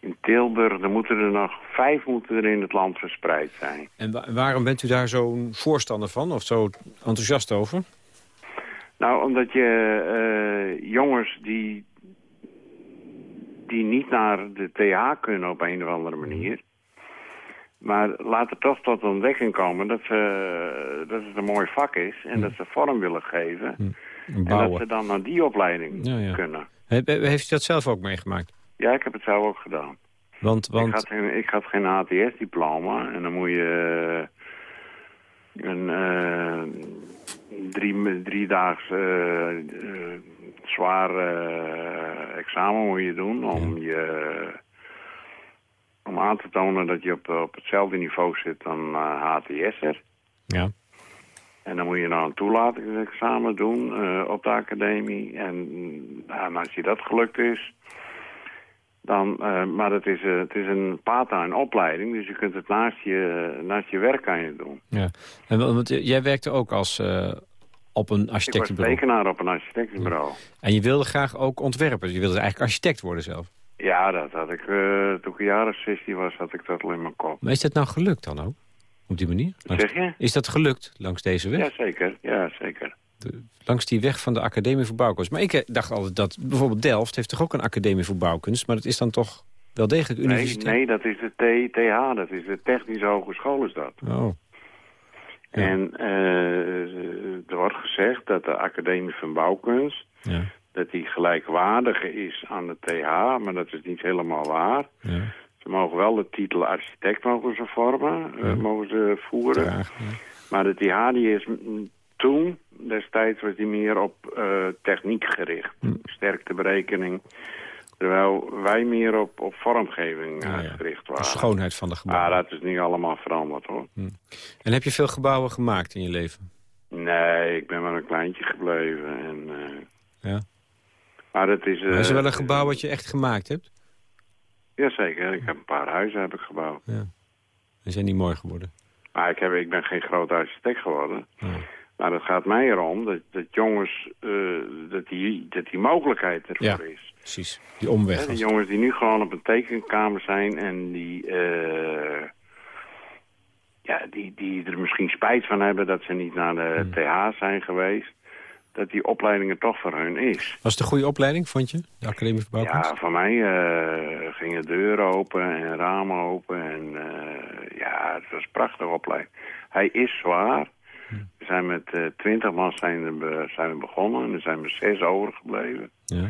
In Tilburg, er moeten er nog vijf moeten er in het land verspreid zijn. En wa- waarom bent u daar zo'n voorstander van? Of zo enthousiast over? Nou, omdat je eh, jongens die, die niet naar de TH kunnen op een of andere manier... maar later toch tot de ontdekking komen dat, ze, dat het een mooi vak is... en dat ze vorm willen geven... En dat ze dan naar die opleiding Ja, ja. kunnen. He- he- Heeft u dat zelf ook meegemaakt? Ja, ik heb het zelf ook gedaan. Want, Ik, want had geen, ik had geen ATS-diploma en dan moet je eh, een eh, drie, driedaags eh, eh, zwaar eh, examen moet je doen om je om aan te tonen dat je op, op hetzelfde niveau zit dan eh, HTS'er. ja. En dan moet je nou een toelatingsexamen doen eh, op de academie. En, nou, en als je dat gelukt is, dan... eh, maar het is, eh, het is een part-time opleiding, dus je kunt het naast je, naast je werk aan je doen. ja. En, wa- want eh, jij werkte ook als, eh, op een Ik was architectenbureau. tekenaar op een architectenbureau. En je wilde graag ook ontwerpen. Je wilde eigenlijk architect worden zelf. Ja, dat had ik, eh, toen ik een jaar of 16 was, had ik dat al in mijn kop. Maar is dat nou gelukt dan ook? Op die manier? Langs- Zeg je? Is dat gelukt langs deze weg? Ja, zeker. Ja, zeker. De- langs die weg van de Academie voor Bouwkunst. Maar ik eh, dacht altijd dat bijvoorbeeld Delft heeft toch ook een Academie voor Bouwkunst. Maar dat is dan toch wel degelijk Nee, universiteit? nee, dat is de T- TH, dat is de Technische Hogeschool is dat. Oh, Ja. En eh, er wordt gezegd dat de Academie van Bouwkunst... ja. dat die gelijkwaardig is aan de TH, maar dat is niet helemaal waar. ja. Ze mogen wel de titel architect mogen ze vormen, eh, mogen ze voeren. Maar de TH die is toen, destijds was die meer op eh, techniek gericht. Hm. Sterkteberekening. Terwijl wij meer op, op vormgeving eh, Ah, ja. gericht De waren. schoonheid van de Maar gebouwen. dat is nu allemaal veranderd hoor. En heb je veel gebouwen gemaakt in je leven? Nee, ik ben maar een kleintje gebleven. En, eh, Ja. maar het is... Maar is er wel een eh, gebouw wat je echt gemaakt hebt? Jazeker, ik heb een paar huizen heb ik gebouwd. Ja. Die zijn niet mooi geworden. Maar ik, heb, ik ben geen groot architect geworden. Maar het gaat mij erom dat, dat jongens, eh, dat, die, dat die mogelijkheid ervoor Ja. is. Precies. Die omweg. Jongens die nu gewoon op een tekenkamer zijn en die, eh, ja, die, die er misschien spijt van hebben dat ze niet naar de Hmm. TH zijn geweest. Dat die opleidingen toch voor hun is. Was het een goede opleiding, vond je? De Academie voor Bouwkunst? Ja, voor mij eh, gingen deuren open en ramen open. En ja, het was een prachtige opleiding. Hij is zwaar. We zijn met eh, twintig man zijn, er zijn we begonnen en er zijn er zes overgebleven. Ja.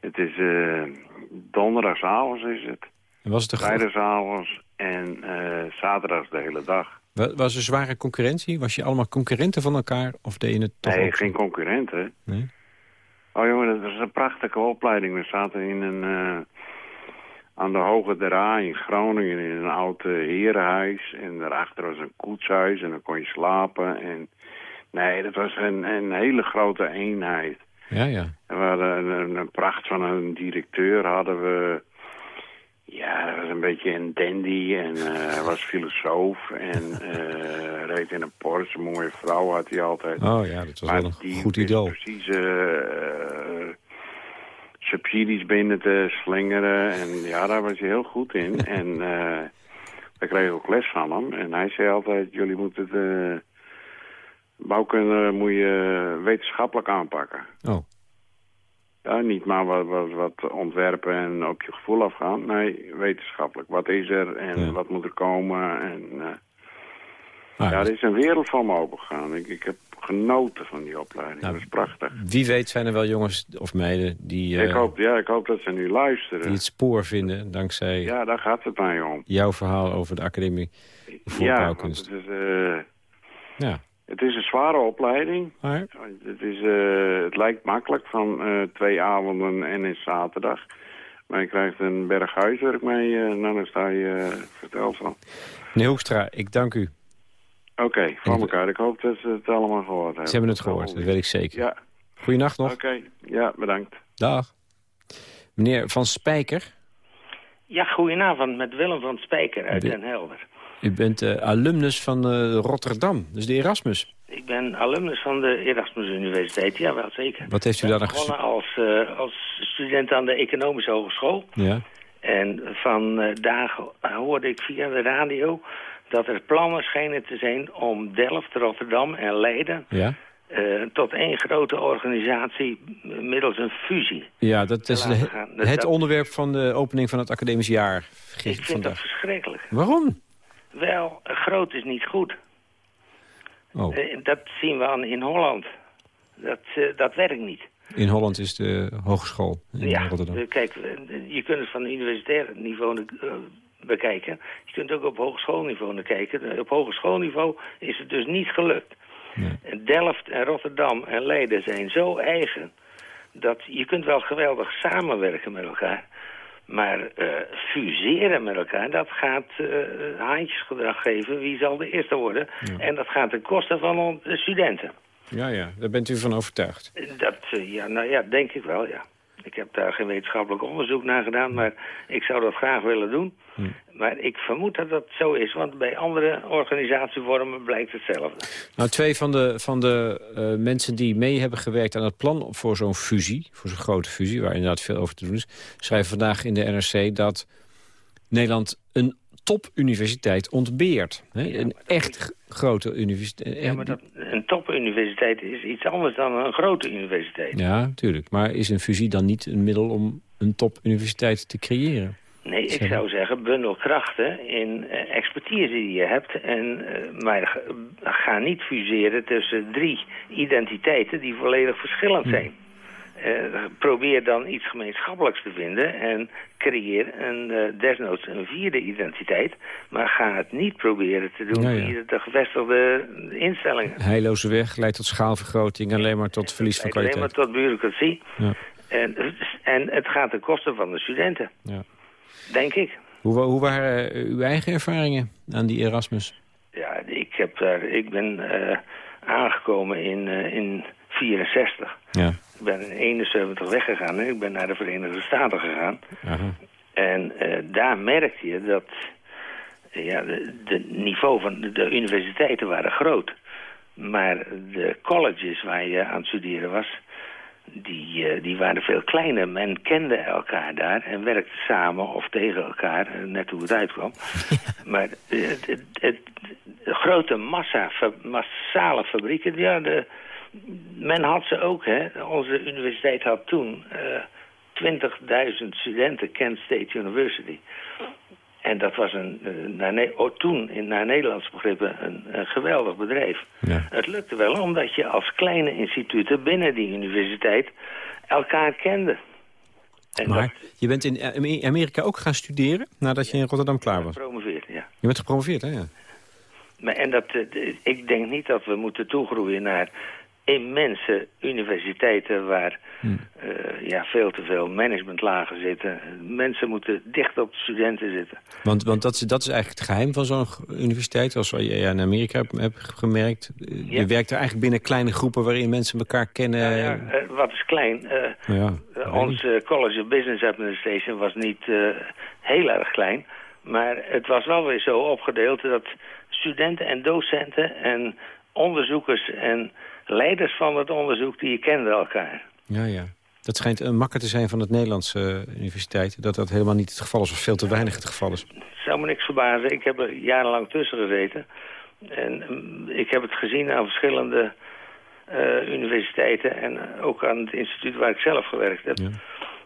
Het is eh donderdagavond is het, En was het een vrijdagavond en eh zaterdags de hele dag. wa- was er zware concurrentie? Was je allemaal concurrenten van elkaar? Of deed je het toch nee, geen concurrenten. Nee? Oh jongen, dat is een prachtige opleiding. We zaten in een, aan de Hoge Dra in Groningen in een oud eh, herenhuis. En daarachter was een koetshuis en dan kon je slapen. En nee, dat was een, een hele grote eenheid. Ja, ja. En we hadden een, een pracht van een directeur hadden we... Ja, hij was een beetje een dandy en eh, hij was filosoof en eh, reed in een Porsche. Een mooie vrouw had hij altijd. Oh ja, dat was Maar wel een goed idool. precies subsidies binnen te slingeren. En ja, daar was hij heel goed in. en eh we kregen ook les van hem. En hij zei altijd, jullie moeten de bouwkunde moet je wetenschappelijk aanpakken. Oh, Ja, niet maar wat, wat, wat ontwerpen en op je gevoel afgaan. Nee, wetenschappelijk. Wat is er en Ja. wat moet er komen? En, eh, ah, ja, er is een wereld van me opengegaan. Ik, ik heb genoten van die opleiding. Nou, dat is prachtig. wie weet zijn er wel jongens of meiden die, eh, ik, hoop, ja, ik hoop dat ze nu luisteren. die het spoor vinden... dankzij Ja, daar gaat het mij om. jouw verhaal over de Academie voor ja, Bouwkunst. Het is, eh, Ja, het is een zware opleiding. maar Het, is, eh, het lijkt makkelijk van eh, twee avonden en een zaterdag. Maar je krijgt een berg huiswerk mee. eh nou, dan sta je eh, verteld van. meneer Hoekstra, ik dank u. Oké, van elkaar. Ik hoop dat ze het allemaal gehoord hebben. Ze hebben het gehoord, dat weet ik zeker. Ja, Goeienacht nog. oké. Ja, bedankt. Dag. Meneer Van Spijker, Ja, goedenavond met Willem van Spijker uit De- Den Helder. u bent eh, alumnus van eh, Rotterdam, dus de Erasmus. Ik ben alumnus van de Erasmus Universiteit, ja wel zeker. Wat heeft u daar dan gestudeerd? als, eh, als student aan de Economische Hogeschool. Ja, En van eh, daar hoorde ik via de radio dat er plannen schenen te zijn om Delft, Rotterdam en Leiden... ja. eh, tot één grote organisatie middels een fusie. ja dat is de- het dat- onderwerp van de opening van het academisch jaar. Ik vind dat verschrikkelijk. Waarom? Wel, groot is niet goed. Oh, Eh, dat zien we aan in Holland. Dat, eh, dat werkt niet. in Holland is de hogeschool in ja, Rotterdam. kijk, je kunt het van universitair niveau bekijken. Je kunt ook op hogeschoolniveau naar kijken. Eh, Op hogeschoolniveau is het dus niet gelukt. Nee. Delft en Rotterdam en Leiden zijn zo eigen... dat je kunt wel geweldig samenwerken met elkaar... Maar eh, fuseren met elkaar, dat gaat eh haantjesgedrag geven. Wie zal de eerste worden? En dat gaat ten koste van de studenten. Ja, ja, daar bent u van overtuigd. Dat, ja, nou ja, denk ik wel, ja. Ik heb daar geen wetenschappelijk onderzoek naar gedaan, maar ik zou dat graag willen doen. Maar ik vermoed dat dat zo is, want bij andere organisatievormen blijkt hetzelfde. Nou, twee van de, van de eh, mensen die mee hebben gewerkt aan het plan voor zo'n fusie... voor zo'n grote fusie, waar inderdaad veel over te doen is... schrijven vandaag in de NRC dat Nederland een topuniversiteit ontbeert. Hè? Een echt grote universiteit. Ja, maar dat, een topuniversiteit is iets anders dan een grote universiteit. Ja, natuurlijk. Maar is een fusie dan niet een middel om een topuniversiteit te creëren? Nee, ik zou zeggen, bundel krachten in eh, expertise die je hebt. En, eh, maar ga- ga niet fuseren tussen drie identiteiten die volledig verschillend zijn. Eh, probeer dan iets gemeenschappelijks te vinden en creëer een, eh, desnoods een vierde identiteit. Maar ga het niet proberen te doen ja. via de gevestigde instellingen. Heilloze weg leidt tot schaalvergroting... alleen maar tot verlies van Leidt alleen maar kwaliteit. tot bureaucratie. Ja. En, en het gaat ten koste van de studenten, Ja. denk ik. Hoe, hoe waren eh, uw eigen ervaringen aan die Erasmus? Ja, ik, heb daar, ik ben aangekomen in, eh, in 64. Ja. Ik ben in 71 weggegaan en ik ben naar de Verenigde Staten gegaan. En eh, daar merkte je dat eh, ja, de, de niveau van de, de universiteiten waren groot. Maar de colleges waar je aan het studeren was, die, eh, die waren veel kleiner. Men kende elkaar daar en werkte samen of tegen elkaar, net hoe het uitkwam. Maar het, het, het- de grote massa, fa- massale fabrieken, ja, de, men had ze ook, hè. Onze universiteit had toen eh 20.000 studenten, Kent State University. En dat was een, eh, naar oh, toen in, naar Nederlandse begrippen een, een geweldig bedrijf. Ja. Het lukte wel omdat je als kleine instituten binnen die universiteit elkaar kende. En Maar je bent in eh, Amerika ook gaan studeren nadat je in Rotterdam klaar was. promoveerde, ja. Je bent gepromoveerd, hè? Ja. Maar, en dat, eh, ik denk niet dat we moeten toegroeien naar immense universiteiten waar eh, ja, veel te veel managementlagen zitten. Mensen moeten dicht op de studenten zitten. Want, want dat, is, dat is eigenlijk het geheim van zo'n universiteit, zoals je ja, in Amerika hebt, hebt gemerkt. Eh, Ja. Je werkt er eigenlijk binnen kleine groepen waarin mensen elkaar kennen. Ja, eh, wat is klein? ons eh, College of Business Administration was niet heel erg klein. Maar het was wel weer zo opgedeeld dat studenten en docenten en onderzoekers en leiders van het onderzoek, die kenden elkaar. Ja, ja. Dat schijnt een makker te zijn van het Nederlandse eh, universiteit. Dat dat helemaal niet het geval is, of veel te weinig het geval is. Het zou me niks verbazen. Ik heb er jarenlang tussen gezeten. En mm, ik heb het gezien aan verschillende eh, universiteiten en ook aan het instituut waar ik zelf gewerkt heb. Ja.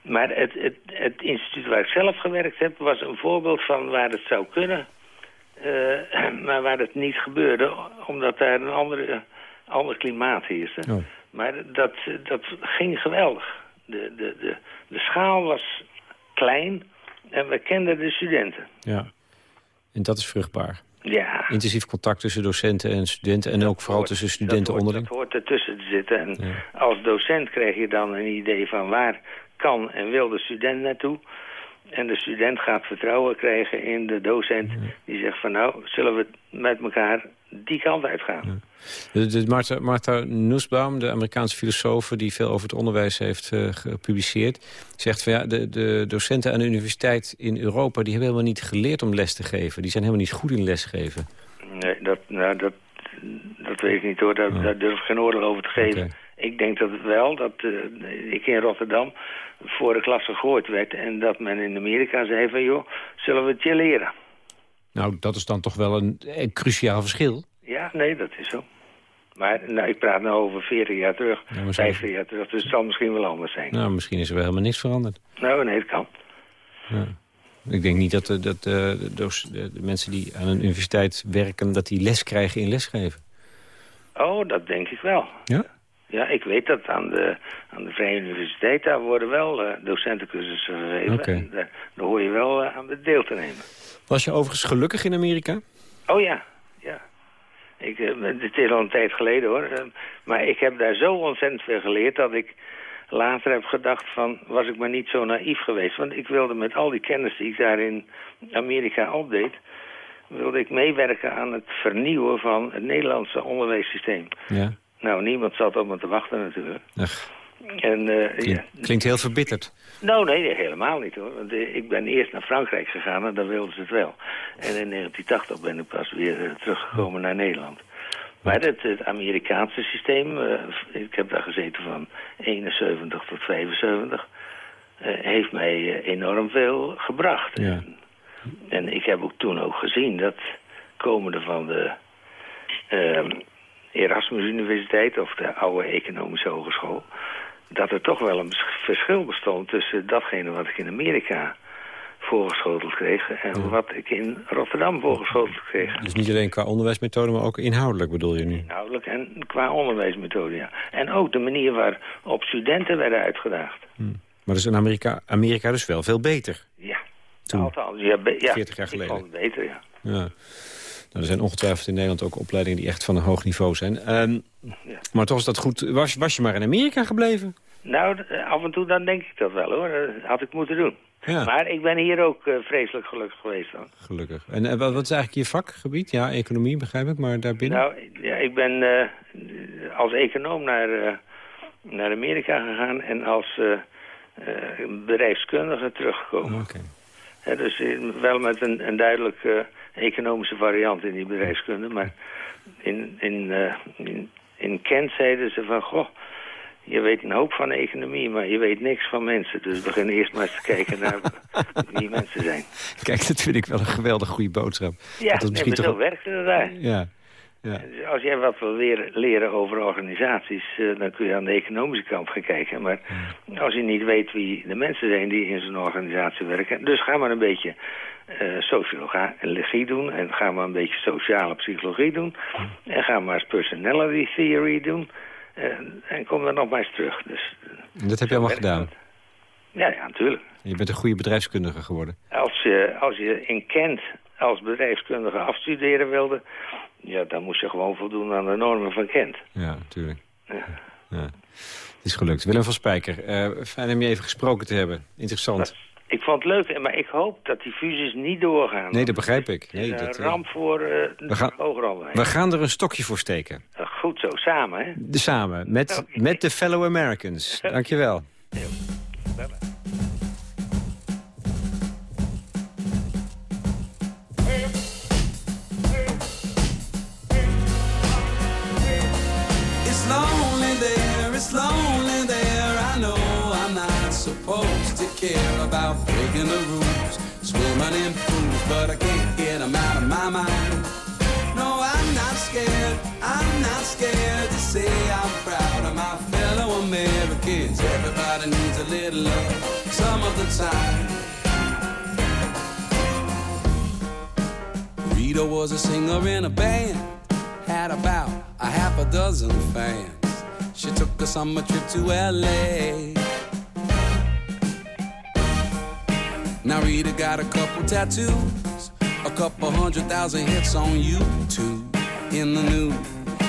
Maar het, het, het instituut waar ik zelf gewerkt heb was een voorbeeld van waar het zou kunnen. eh, maar waar het niet gebeurde, omdat daar een andere, ander klimaat heerste. Oh. Maar dat, dat ging geweldig. De, de, de, de schaal was klein en we kenden de studenten. Ja. En dat is vruchtbaar. Ja, Intensief contact tussen docenten en studenten. En ook vooral tussen studenten dat hoort, onderling. Dat hoort ertussen te zitten. En Ja. als docent krijg je dan een idee van waar kan en wil de student naartoe. En de student gaat vertrouwen krijgen in de docent. Die zegt van nou, zullen we met elkaar die kant uitgaan. De, de Martha, Martha Nussbaum, de Amerikaanse filosoof... die veel over het onderwijs heeft eh, gepubliceerd... zegt van ja, de, de docenten aan de universiteit in Europa... die hebben helemaal niet geleerd om les te geven. Die zijn helemaal niet goed in lesgeven. Nee, dat, nou, dat, dat weet ik niet hoor. Daar, daar durf ik geen oordeel over te geven. Ik denk dat het wel, dat eh, ik in Rotterdam voor de klas gegooid werd... en dat men in Amerika zei van joh, zullen we het je leren? Nou, dat is dan toch wel een, een cruciaal verschil. Ja, nee, dat is zo. Maar nou, ik praat nu over 40 jaar terug, Ja, maar zo- 50 jaar terug, dus het zal misschien wel anders zijn. Nou, misschien is er wel helemaal niks veranderd. Nou, nee, het kan. Ik denk niet dat, de, dat de, doc- de- de mensen die aan een universiteit werken... dat die les krijgen in lesgeven. Oh, dat denk ik wel. Ja? Ja, ik weet dat aan de, aan de Vrije Universiteit, daar worden wel eh, docentencursussen gegeven. En daar, daar hoor je wel eh, aan de deel te nemen. Was je overigens gelukkig in Amerika? Oh ja, ja. Ik, eh, het is al een tijd geleden hoor. Eh, maar ik heb daar zo ontzettend veel geleerd dat ik later heb gedacht van... was ik maar niet zo naïef geweest. Want ik wilde met al die kennis die ik daar in Amerika opdeed... wilde ik meewerken aan het vernieuwen van het Nederlandse onderwijssysteem. Ja. Nou, niemand zat op me te wachten natuurlijk. Ach, En, eh, ja, Klinkt heel verbitterd. nou, nee, helemaal niet hoor. Want eh, ik ben eerst naar Frankrijk gegaan en dan wilden ze het wel. En in 1980 ben ik pas weer eh, teruggekomen naar Nederland. Maar het, het Amerikaanse systeem, ik heb daar gezeten van 71 tot 75, eh, heeft mij enorm veel gebracht. Ja. En ik heb ook toen ook gezien dat komende van de ehm, Erasmus Universiteit of de oude Economische Hogeschool, dat er toch wel een verschil bestond tussen datgene wat ik in Amerika voorgeschoteld kreeg en wat ik in Rotterdam voorgeschoteld kreeg. Dus niet alleen qua onderwijsmethode, maar ook inhoudelijk bedoel je nu? Inhoudelijk en qua onderwijsmethode, ja. En ook de manier waarop studenten werden uitgedaagd. Maar dat is in Amerika, Amerika dus wel veel beter. Ja, Toen, althans. Ja, ja, 40 jaar ik geleden. vond het beter, ja. Ja. Nou, er zijn ongetwijfeld in Nederland ook opleidingen die echt van een hoog niveau zijn. Ehm, Maar toch is dat goed. Was, was je maar in Amerika gebleven? Nou, d- af en toe dan denk ik dat wel, hoor. Dat had ik moeten doen. Ja. Maar ik ben hier ook eh, vreselijk gelukkig geweest dan. Gelukkig. En eh, wat is eigenlijk je vakgebied? Ja, economie begrijp ik, maar daarbinnen? Nou, ja, ik ben eh, als econoom naar, eh, naar Amerika gegaan en als eh, eh, bedrijfskundige teruggekomen. Oké. Hè, dus eh, wel met een, een duidelijk eh, economische variant in die bedrijfskunde. Maar in, in, eh, in, in Kent zeiden ze van... Goh, je weet een hoop van economie, maar je weet niks van mensen. Dus begin eerst maar eens te kijken naar wie mensen zijn. Kijk, dat vind ik wel een geweldig goede boodschap. Ja, Dat nee, maar zo toch- werkte het daar. Ja. ja. Dus Als jij wat wil leren, leren over organisaties, eh, dan kun je aan de economische kant gaan kijken. Maar als je niet weet wie de mensen zijn die in zo'n organisatie werken, dus ga maar een beetje eh sociologie doen en ga maar een beetje sociale psychologie doen en ga maar eens personality theory doen en, en kom dan nog maar eens terug. Dus En dat heb je allemaal gedaan. ja, ja, natuurlijk. Je bent een goede bedrijfskundige geworden. Als je, als je in Kent als bedrijfskundige afstuderen wilde, ja, dan moest je gewoon voldoen aan de normen van Kent. Ja, natuurlijk. Ja. Ja. Het is gelukt. Willem van Spijker, eh, fijn om je even gesproken te hebben. Interessant. Ik vond het leuk, maar ik hoop dat die fusies niet doorgaan. Nee, dat begrijp ik. Het Nee, een dat, eh, ramp voor uh, we gaan- we gaan er een stokje voor steken. Uh, Goed zo, samen, hè? De, samen, met, met de fellow Americans. Dankjewel. It's to care about breaking the rules, swimming in pools, but I can't get 'em out of my mind. No, I'm not scared, I'm not scared to say I'm proud of my fellow Americans. Everybody needs a little love some of the time. Rita was a singer in a band, had about a half a dozen fans. She took a summer trip to LA. Now Rita got a couple tattoos, a couple hundred thousand hits on YouTube. In the news,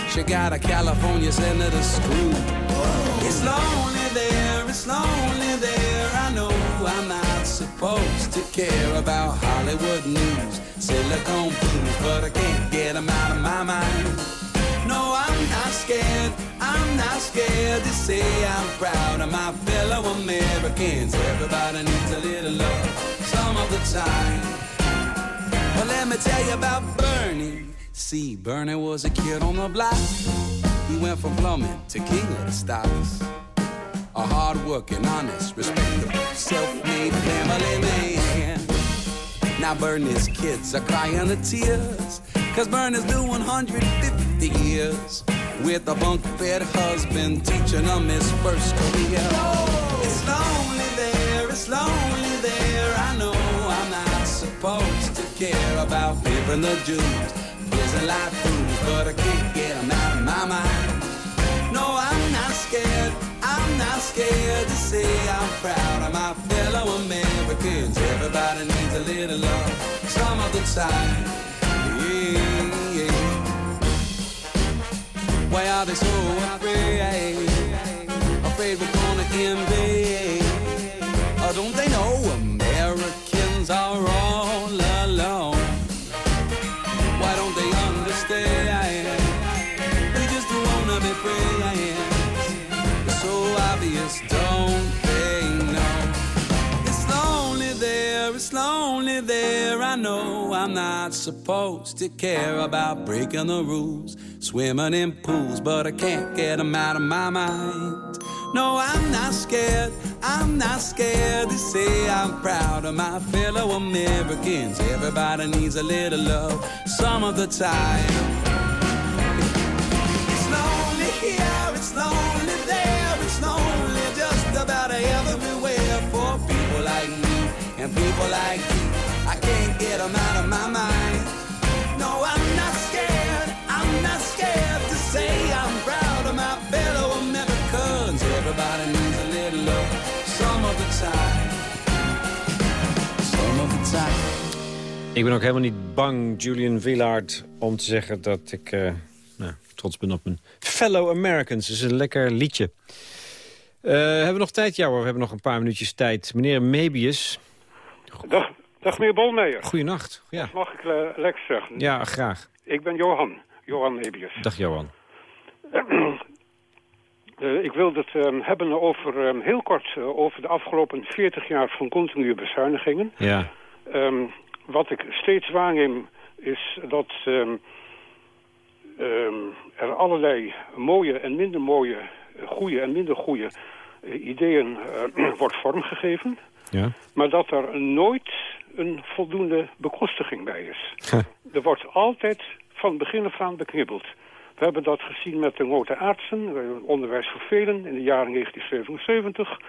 she got a California senator screw. It's lonely there, it's lonely there. I know I'm not supposed to care about Hollywood news, silicone blues, but I can't get 'em out of my mind. No, I'm not scared. I'm not scared to say I'm proud of my fellow Americans. Everybody needs a little love some of the time. Well, let me tell you about Bernie. See, Bernie was a kid on the block. He went from plumbing to king of the stocks. A hard-working, honest, respectable, self-made family man. Now Bernie's kids are crying the tears. Cause Bernie's doing 150 years. With a bunk-bed husband teaching him his first career. It's lonely there, it's lonely there. I know I'm not supposed to care about pimping the Jews Prison life fools, but I can't get 'em out of my mind. No, I'm not scared, I'm not scared to say I'm proud of my fellow a little love some of the time yeah, yeah. Why are they so afraid? Afraid we're gonna invade. Oh, don't they know Americans are all I know I'm not supposed to care about breaking the rules, swimming in pools, but I can't get them out of my mind. No, I'm not scared, I'm not scared to say I'm proud of my fellow Americans. Everybody needs a little love some of the time. It's lonely here, it's lonely there, it's lonely just about everywhere for people like me and people like you. I can't get them out of my mind. No, I'm not scared, I'm not scared to say I'm proud of my fellow Americans. Everybody needs a little love some of the time. Some of the time. Ik ben ook helemaal niet bang, Julian Villard, om te zeggen dat ik uh, nou, trots ben op mijn fellow Americans. Het is een lekker liedje. Uh, hebben we nog tijd? Ja hoor, we hebben nog een paar minuutjes tijd. Meneer Mebius. Dag, dag meneer Bolmeijer. Goedenacht. Ja. Mag ik uh, Lex zeggen? Ja, graag. Ik ben Johan. Johan Mebius. Dag Johan. Uh, ik wil het um, hebben over, um, heel kort uh, over de afgelopen 40 jaar van continue bezuinigingen. Ja. Um, wat ik steeds waarneem is dat er allerlei mooie en minder mooie, goede en minder goede uh, ideeën wordt vormgegeven. Ja. Maar dat er nooit een voldoende bekostiging bij is. er wordt altijd van begin af aan beknibbeld. We hebben dat gezien met de notenartsen, onderwijs voor velen in de jaren 1977.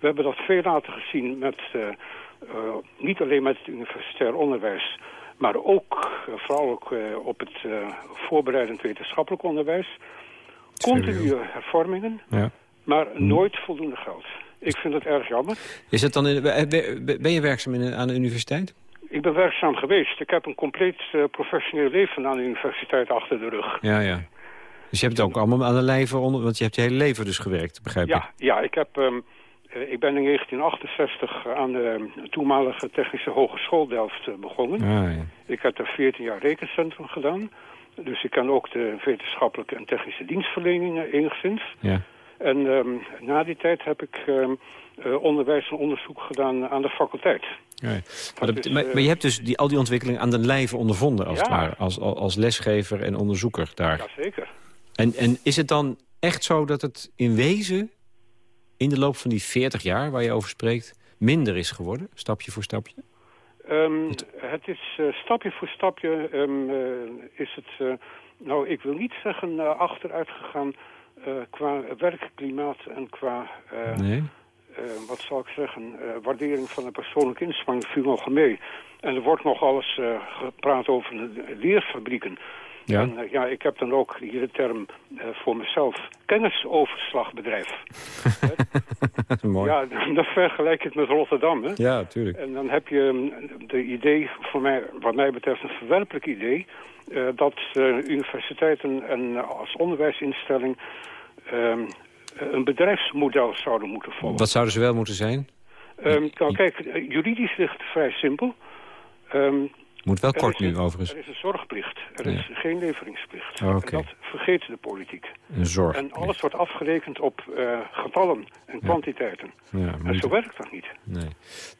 We hebben dat veel later gezien met, uh, uh, niet alleen met het universitair onderwijs, maar ook, uh, vooral ook op het voorbereidend wetenschappelijk onderwijs. Continue hervormingen, ja. maar nooit voldoende geld. Ik vind het erg jammer. Is het dan in, ben je werkzaam in, aan de universiteit? Ik ben werkzaam geweest. Ik heb een compleet professioneel leven aan de universiteit achter de rug. Ja, ja. Dus je hebt het ook allemaal aan de lijve onder... want je hebt je hele leven dus gewerkt, begrijp ja, ik? Ja, ik, heb, um, ik ben in 1968 aan de toenmalige Technische Hogeschool Delft begonnen. Ah, ja. Ik heb daar 14 jaar rekencentrum gedaan. Dus ik ken ook de wetenschappelijke en technische dienstverleningen enigszins. Ja. En um, na die tijd heb ik um, uh, onderwijs en onderzoek gedaan aan de faculteit. Ja, maar, dat, is, maar, maar, je hebt dus die, al die ontwikkelingen aan de lijve ondervonden, als ja. het ware. Als, als lesgever en onderzoeker daar. Jazeker. En, en is het dan echt zo dat het in wezen... in de loop van die 40 jaar waar je over spreekt... minder is geworden, stapje voor stapje? Um, het is uh, stapje voor stapje um, uh, is het... Uh, nou, ik wil niet zeggen achteruit gegaan qua werkklimaat en qua... nee. wat zal ik zeggen, waardering van de persoonlijke inspanning viel nog mee. En er wordt nog alles gepraat over de leerfabrieken. Ja. En uh, ja, ik heb dan ook hier de term uh, voor mezelf kennisoverslagbedrijf. Mooi. Ja, dan vergelijk je het met Rotterdam. Hè? Ja, tuurlijk. En dan heb je de idee, voor mij, wat mij betreft een verwerpelijk idee... Uh, dat universiteiten en als onderwijsinstelling een bedrijfsmodel zouden moeten volgen. Wat zouden ze wel moeten zijn? Um, nou kijk, juridisch ligt het vrij simpel. Um, moet wel kort nu, een, overigens. Er is een zorgplicht. Er ja. is geen leveringsplicht. Oh, okay. En dat vergeet de politiek. Een zorg. En alles wordt afgerekend op uh, getallen en kwantiteiten. Ja, en zo werkt dat niet. Nee.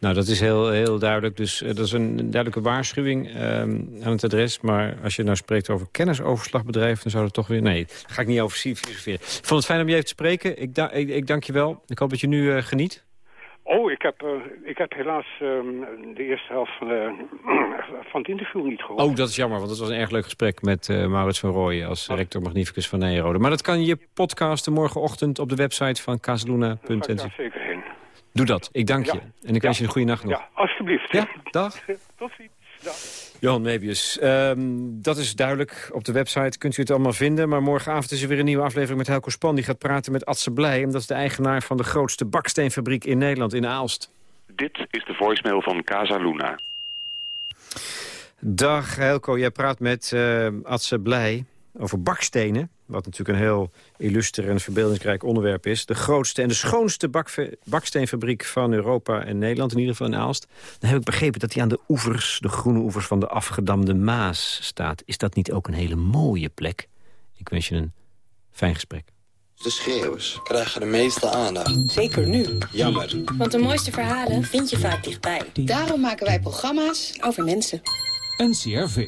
Nou, dat is heel, heel duidelijk. Dus uh, dat is een duidelijke waarschuwing um, aan het adres. Maar als je nou spreekt over kennisoverslagbedrijf... dan zou het toch weer... Nee, daar ga ik niet over filosoferen. Ik vond het fijn om je even te spreken. Ik, da ik, ik dank je wel. Ik hoop dat je nu uh, geniet. Oh, ik heb, uh, ik heb helaas um, de eerste helft van, uh, van het interview niet gehoord. Oh, dat is jammer, want het was een erg leuk gesprek met uh, Maurits van Rooyen... als rector magnificus van Nijrode. Maar dat kan je podcasten morgenochtend op de website van ik daar zeker heen. Doe dat. Ik dank ja. je. En ik wens je een goede nacht nog. Ja, alsjeblieft. Ja, dag. Tot ziens. Dag. Johan Mebius, um, dat is duidelijk. Op de website kunt u het allemaal vinden. Maar morgenavond is er weer een nieuwe aflevering met Helco Span. Die gaat praten met Adse Blij. En dat is de eigenaar van de grootste baksteenfabriek in Nederland, in Aalst. Dit is de voicemail van Casa Luna. Dag Helco, jij praat met uh, Adse Blij over bakstenen. Wat natuurlijk een heel illuster en verbeeldingsrijk onderwerp is. De grootste en de schoonste baksteenfabriek van Europa en Nederland, in ieder geval in Aalst. Dan heb ik begrepen dat hij aan de oevers, de groene oevers van de afgedamde Maas staat. Is dat niet ook een hele mooie plek? Ik wens je een fijn gesprek. De schreeuwers krijgen de meeste aandacht. Zeker nu. Jammer. Want de mooiste verhalen vind je vaak dichtbij. Daarom maken wij programma's over mensen. NCRV.